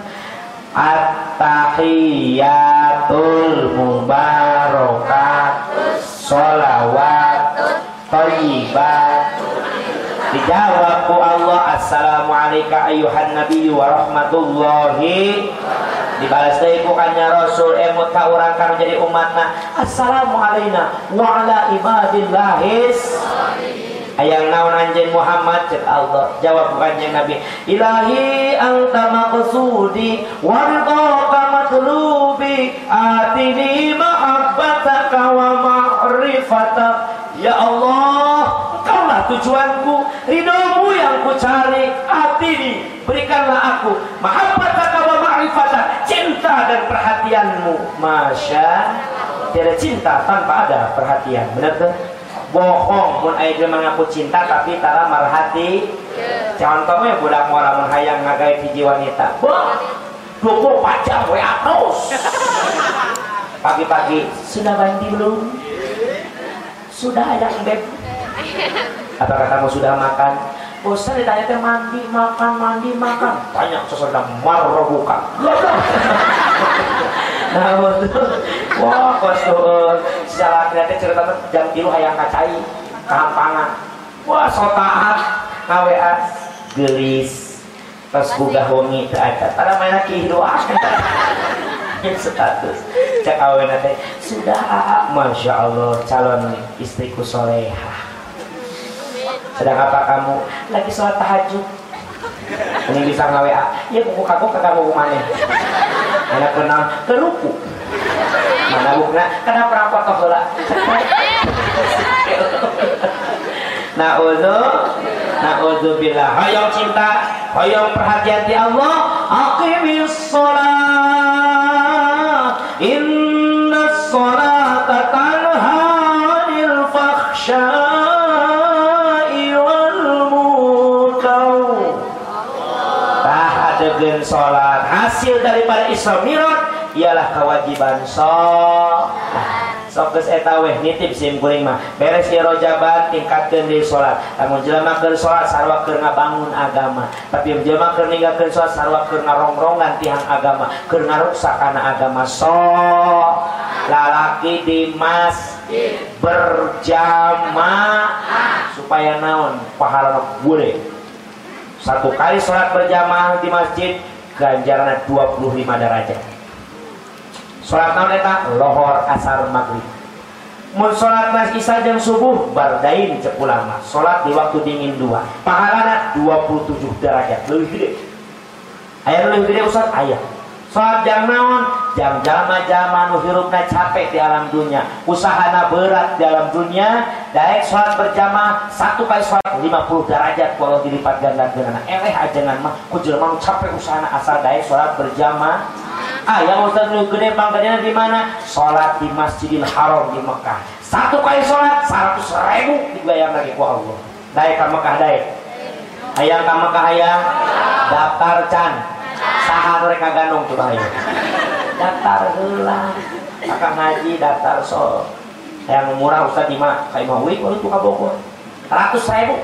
At-tahiyatul mubarakat sholawat thayyibat dijawab ku Allah assalamualaikum ayuhan nabi wa rahmatullahi dibalas deui ku kanya Rasul emut ka urang kanu jadi umatna assalamu alaina wa ala ibadillahis Ayang naon anjeun Muhammad? Cek Allah jawab kanjeng Nabi. Ilahi anta maqsudi wa ridhaka matlubi atini mahabbataka wa ma'rifatak ya Allah tujuanku ridhomu yang ku cari atini berikanlah aku mahabbataka wa ma'rifatak cinta dan perhatianmu. Masya tiada cinta tanpa ada perhatian benar tuh bohong mun aya mengaku cinta tapi tara marhati contohnya budak muara mun hayang ngagait hiji wanita. Wah 24 jam we terus pagi-pagi sudah mandi belum? Sudah ya beb apakah kamu sudah makan. Bosan ditanya teh mandi makan mandi makan. Tanya sesudah marah buka nah betul wah kos tuh secara kreatif cerita jam tilu hayang kacai kampangan. Wah so taat. Ngawea gelis. Pas buka wangi teu ada pada main lagi doa status. Cek awen teh sudah masya Allah calon istriku soleha sedang apa kamu. Lagi sholat tahajud. Ini bisa ngawe ya buku kaku ke kamu mana anak kenal keruku mana bukna kenapa apa kau bola. Nah uzu nah uzu bila hoyong cinta hoyong perhatian di Allah. Ngabatekeun salat. Hasil daripada Isra Mi'raj ialah kewajiban sholat sok geus eta weh nitip sim kuring mah. Beres ieu rojaban tingkatkeun deui salat. Lamun jelema keur salat sarua keur ngabangun agama. Tapi jelema keur ninggalkeun salat sarua keur ngarongrongan tihang agama. Keur ngaruksak kana agama so lalaki di masjid berjamaah supaya naon? Pahala boleh satu kali sholat berjamaah di masjid ganjaran 25 derajat. Sholat naon eta lohor asar maghrib. Mun sholat mas isya jam subuh bardain cek ulama sholat di waktu dingin dua. Pahalana 27 derajat. Lebih gede. Ayah lebih gede usah ayah sholat jam naon jam jama jama nu hirupna capek di alam dunia usahana berat di alam dunia daek sholat berjamaah satu kali sholat 50 derajat kalau dilipat ganda dengan eleh ajangan mah ku jelema capek usahana asal daek sholat berjamaah Ah, yang Ustaz lu gede pangkatnya di mana? Sholat di Masjidil Haram di Mekah. Satu kali sholat seratus ribu dibayar lagi ku Allah. Daik ke Mekah daik. Ayang ke Mekah. Daftar can. Sahar mereka ganong tuh ayang. Daftar heula. Kakak ngaji daftar so. Yang murah Ustaz di mana? Kayak mau wih, tuh Bogor. Ratus ribu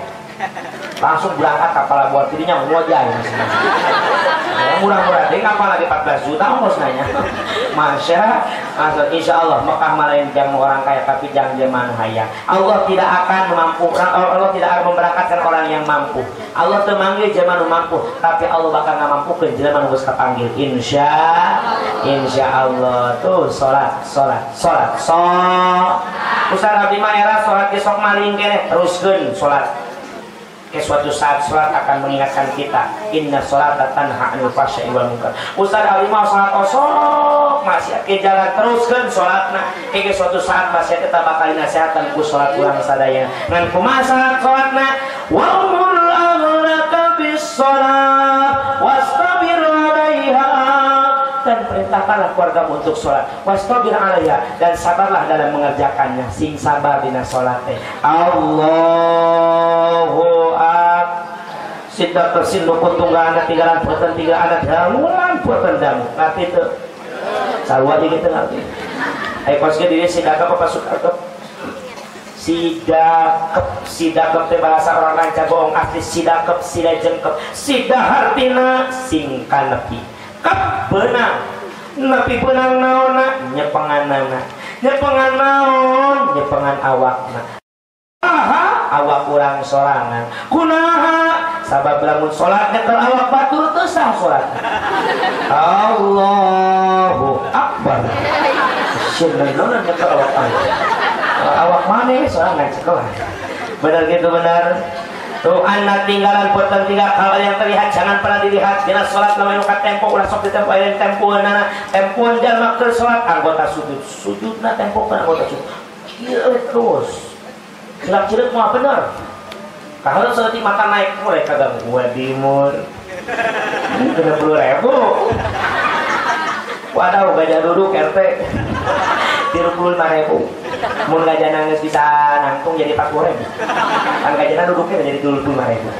langsung berangkat kapal dirinya mau aja ya murah-murah deh kapal lagi 14 juta ongkos nanya Masya Allah Insya Allah Mekah malain jamu orang kaya tapi jangan zaman haya Allah tidak akan mampu Allah tidak akan memberangkatkan orang yang mampu. Allah temanggil zaman mampu tapi Allah bakal nggak mampu ke zaman harus kepanggil Insya Insya Allah. Tuh sholat sholat sholat. Sholat Ustaz Abdi Maera sholat besok maling kene teruskan sholat ke suatu saat sholat akan mengingatkan kita inna sholat tanha anil fahsya'i wal munkar. Ustaz Ali mau sholat osok masih ke jalan terus kan sholatna. Ke suatu saat masih kita bakal nasihatkan ku sholat ulang sadaya. Ngan kumaha sholatna wa umur aghlaka bis sholat perintahkanlah keluarga untuk sholat. Wastabir alaiha. Dan sabarlah dalam mengerjakannya. Sing sabar dina sholat Allahu Sita persin luput tunggal anak tinggalan buatan tiga anak. Damulan buatan damu ngerti itu sarwa di gitu ngerti? Ayo kosnya diri sidakap apa sukakap sidakep sidakep teh bahasa orang lancar bohong. Asli sidakep sida jengkep. Sida hartina singkan nepi. Kep benang nepi benang naona nyepengan nyepengan naon? Nyepengan awakna. Aha, awak kurang sorangan. Kunaha sabab lamun salatnya kalau awak batur tuh sah salat Allahu Akbar. Sinnenon nyekel awak? Awak mana sorangan sekolah? Benar gitu benar Tuh anak tinggalan buatan tinggal. Kalau yang terlihat jangan pernah dilihat. Jelas sholat namanya nukat tempo. Ulah sok di tempo yang tempo nana. Tempo jalma ke sholat anggota sujud. Sujud na tempo pun anggota sujud. Kira terus. Cilak cilak mau benar. Kalau seperti mata naik mulai kagak gua dimur kena puluh ribu. Waduh gajah duduk RT tiru puluh lima ribu. Mun gajah nangis bisa nangtung jadi empat puluh ribu. Kan gajah duduknya jadi dulu lima ribu.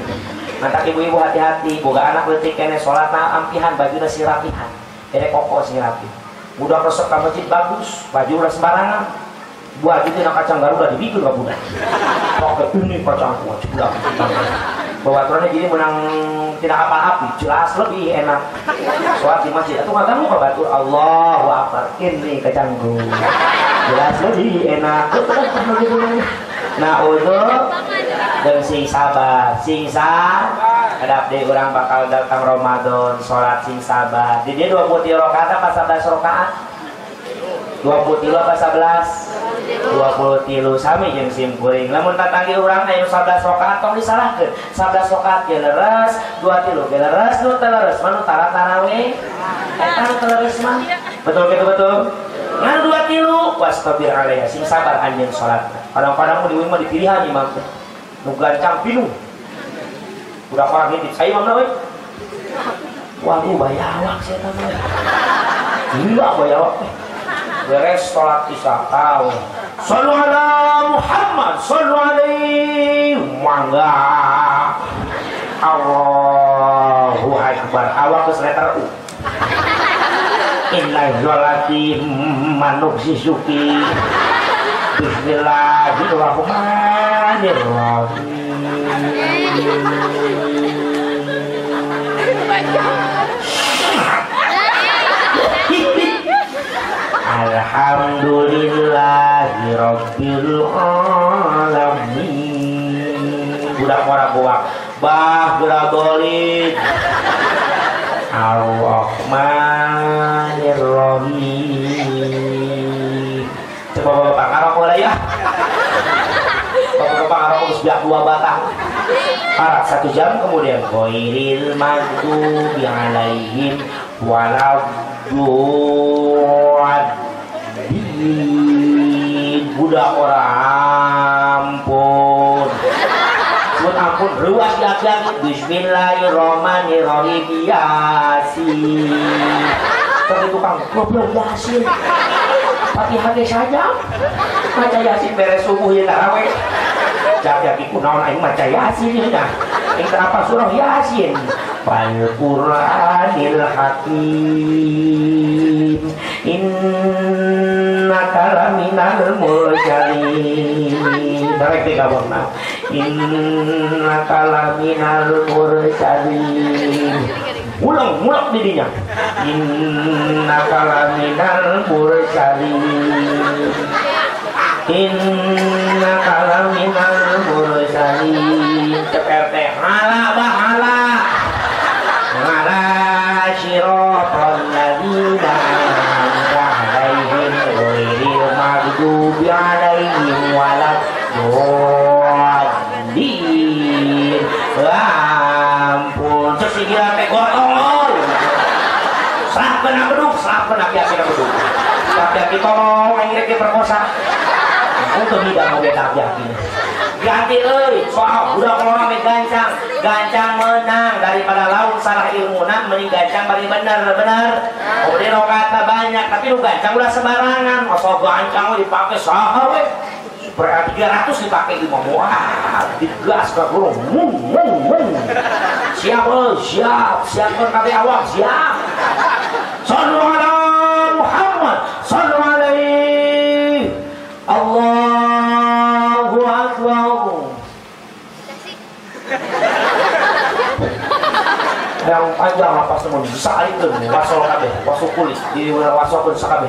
Mantap ibu-ibu hati-hati boga anak letik kene sholat na ampihan baju si rapihan jadi koko si rapi udah resep ke masjid bagus baju udah sembarangan. Buat itu kacang garuda dibikin ke budak. Pakai ini kacang kuat budak bahwa aturannya gini menang tidak apa api jelas lebih enak. Sholat di masjid atau nggak kamu batur. Allah Akbar ini kacang jelas lebih enak. Nah untuk dan sing sabar sing sabar. Ada deh orang bakal datang Ramadan sholat sing sabar. Di dia 20 rakaat apa 11 rakaat 20 tilu apa 11 20 tilu sami jeung sim kuring lamun tatanggi urang aya 11 rakaat tong disalahkeun 11 rakaat ge leres 2 tilu ge leres nu teu leres mah nu tarat tarawih eta nu leres mah. Betul gitu betul? Ngan 2 tilu wastabir alaiha sing sabar anjeun salat. Kadang-kadang di mah dipilihan imam teh. Nu gancang pinuh. Udah orang ini saya imam we. Waduh bayawak saya tahu gila bayawak beres sholat isya tahu Sallu ala Muhammad Sallu alaihi Mangga. Allahu Akbar. Awak ke letter U. Inna zolati manuk sisuki Alhamdulillahirabbil alamin budak mora buak bah beradolid Ar-Rahmanir-Rahim coba bapak ngarok mulai ya bapak-bapak ngarok harus dua batang. Parak satu jam kemudian. Goiril magdubi alaihim waladduadin Budak orang ampun. Sebut ampun ruas dagang Bismillahirrahmanirrahim. Yasin Tapi tukang goblok Yasin. Tapi hati saja Maca Yasin beres subuh ya taraweh jaga iku naon aing maca yasin ya ing apa surah yasin. Fal qur'anil hakim innaka laminal mursalin barek teh kabarna innaka laminal mursalin ulang ulang didinya. Innaka laminal mursalin Inna kalaminal mursalin Cek Hala alaihim Walad Dodin Ampun Terus dikira teh gotong Serah kena beduk Serah kena kena beduk. Tapi tolong Yang perkosa. Untuk tidak mau beta yakin ganti euy soal. Udah kalau rame gancang gancang daripada laut salah ilmu nak mending gancang bari bener bener. Kemudian kata banyak tapi lu gancang udah sembarangan. Masa gancang lu dipakai sahar we berarti 300 dipakai di wah digas ke guru mung mung mung. Siap euy siap. Siap kabeh awak siap. Sallu ala Muhammad. Sallu yang panjang apa semua bisa itu wasol kabe wasol kulit di wasol pun sakabe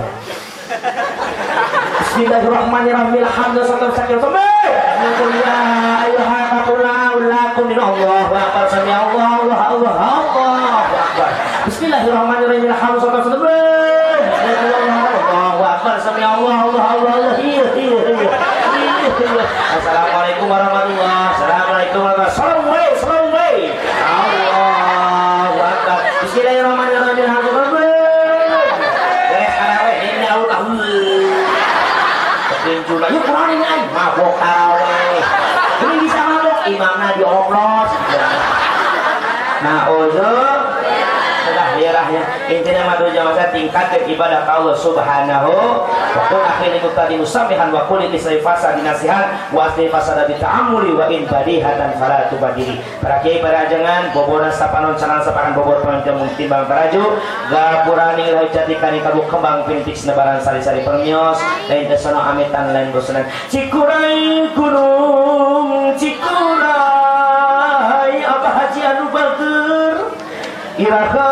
Bismillahirrahmanirrahim Alhamdulillah sakit sampai ya ayyuhakatullahu Allah wa akbar sami Allah Allah Allah Bismillahirrahmanirrahim Alhamdulillah sampai Allahu akbar sami Allah Allah Allah Allah iya iya iya Assalamualaikum warahmatullahi Assalamualaikum warahmatullahi Assalamualaikum Assalamualaikum Allahu akbar Bismillahirrahmanirrahim Alhamdulillah Beres tarawih ini Allah Kepincula Yuk kurang ini ay Mabok tarawih Ini bisa mabok Imamnya dioplos Nah uzur setelah daerahnya intinya madu jamaah tingkat ke ibadah Allah subhanahu wa kun akhiri mutadi musamihan wa kulli fasa dinasihan wa asli fasa dari ta'amuli wa in badihatan fala tubadiri para kiai para ajangan bobona sapanon canang sapakan bobor penonton timbang taraju gapurani ilahi jatikani kabu kembang pintik senebaran sari-sari permios. Lain tesono amitan lain bosanan cikurai gunung cikurai apa haji anu bager Iraha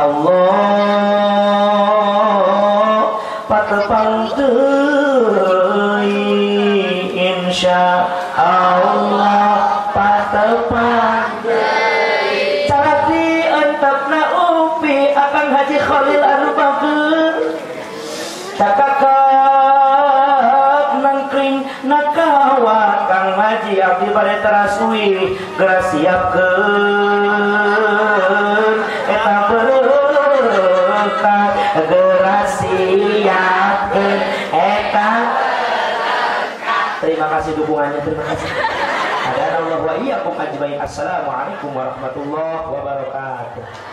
insyaallah patepang teuy insyaallah patepang teuy carati entepna upi akan haji Khalil anu bager cakakak nangkring nakawa kang haji abdi pada terasui. Gerak siapkeun kasih dukungannya terima kasih Ada Allah wa iyyakum ajmain. Assalamualaikum warahmatullahi wabarakatuh.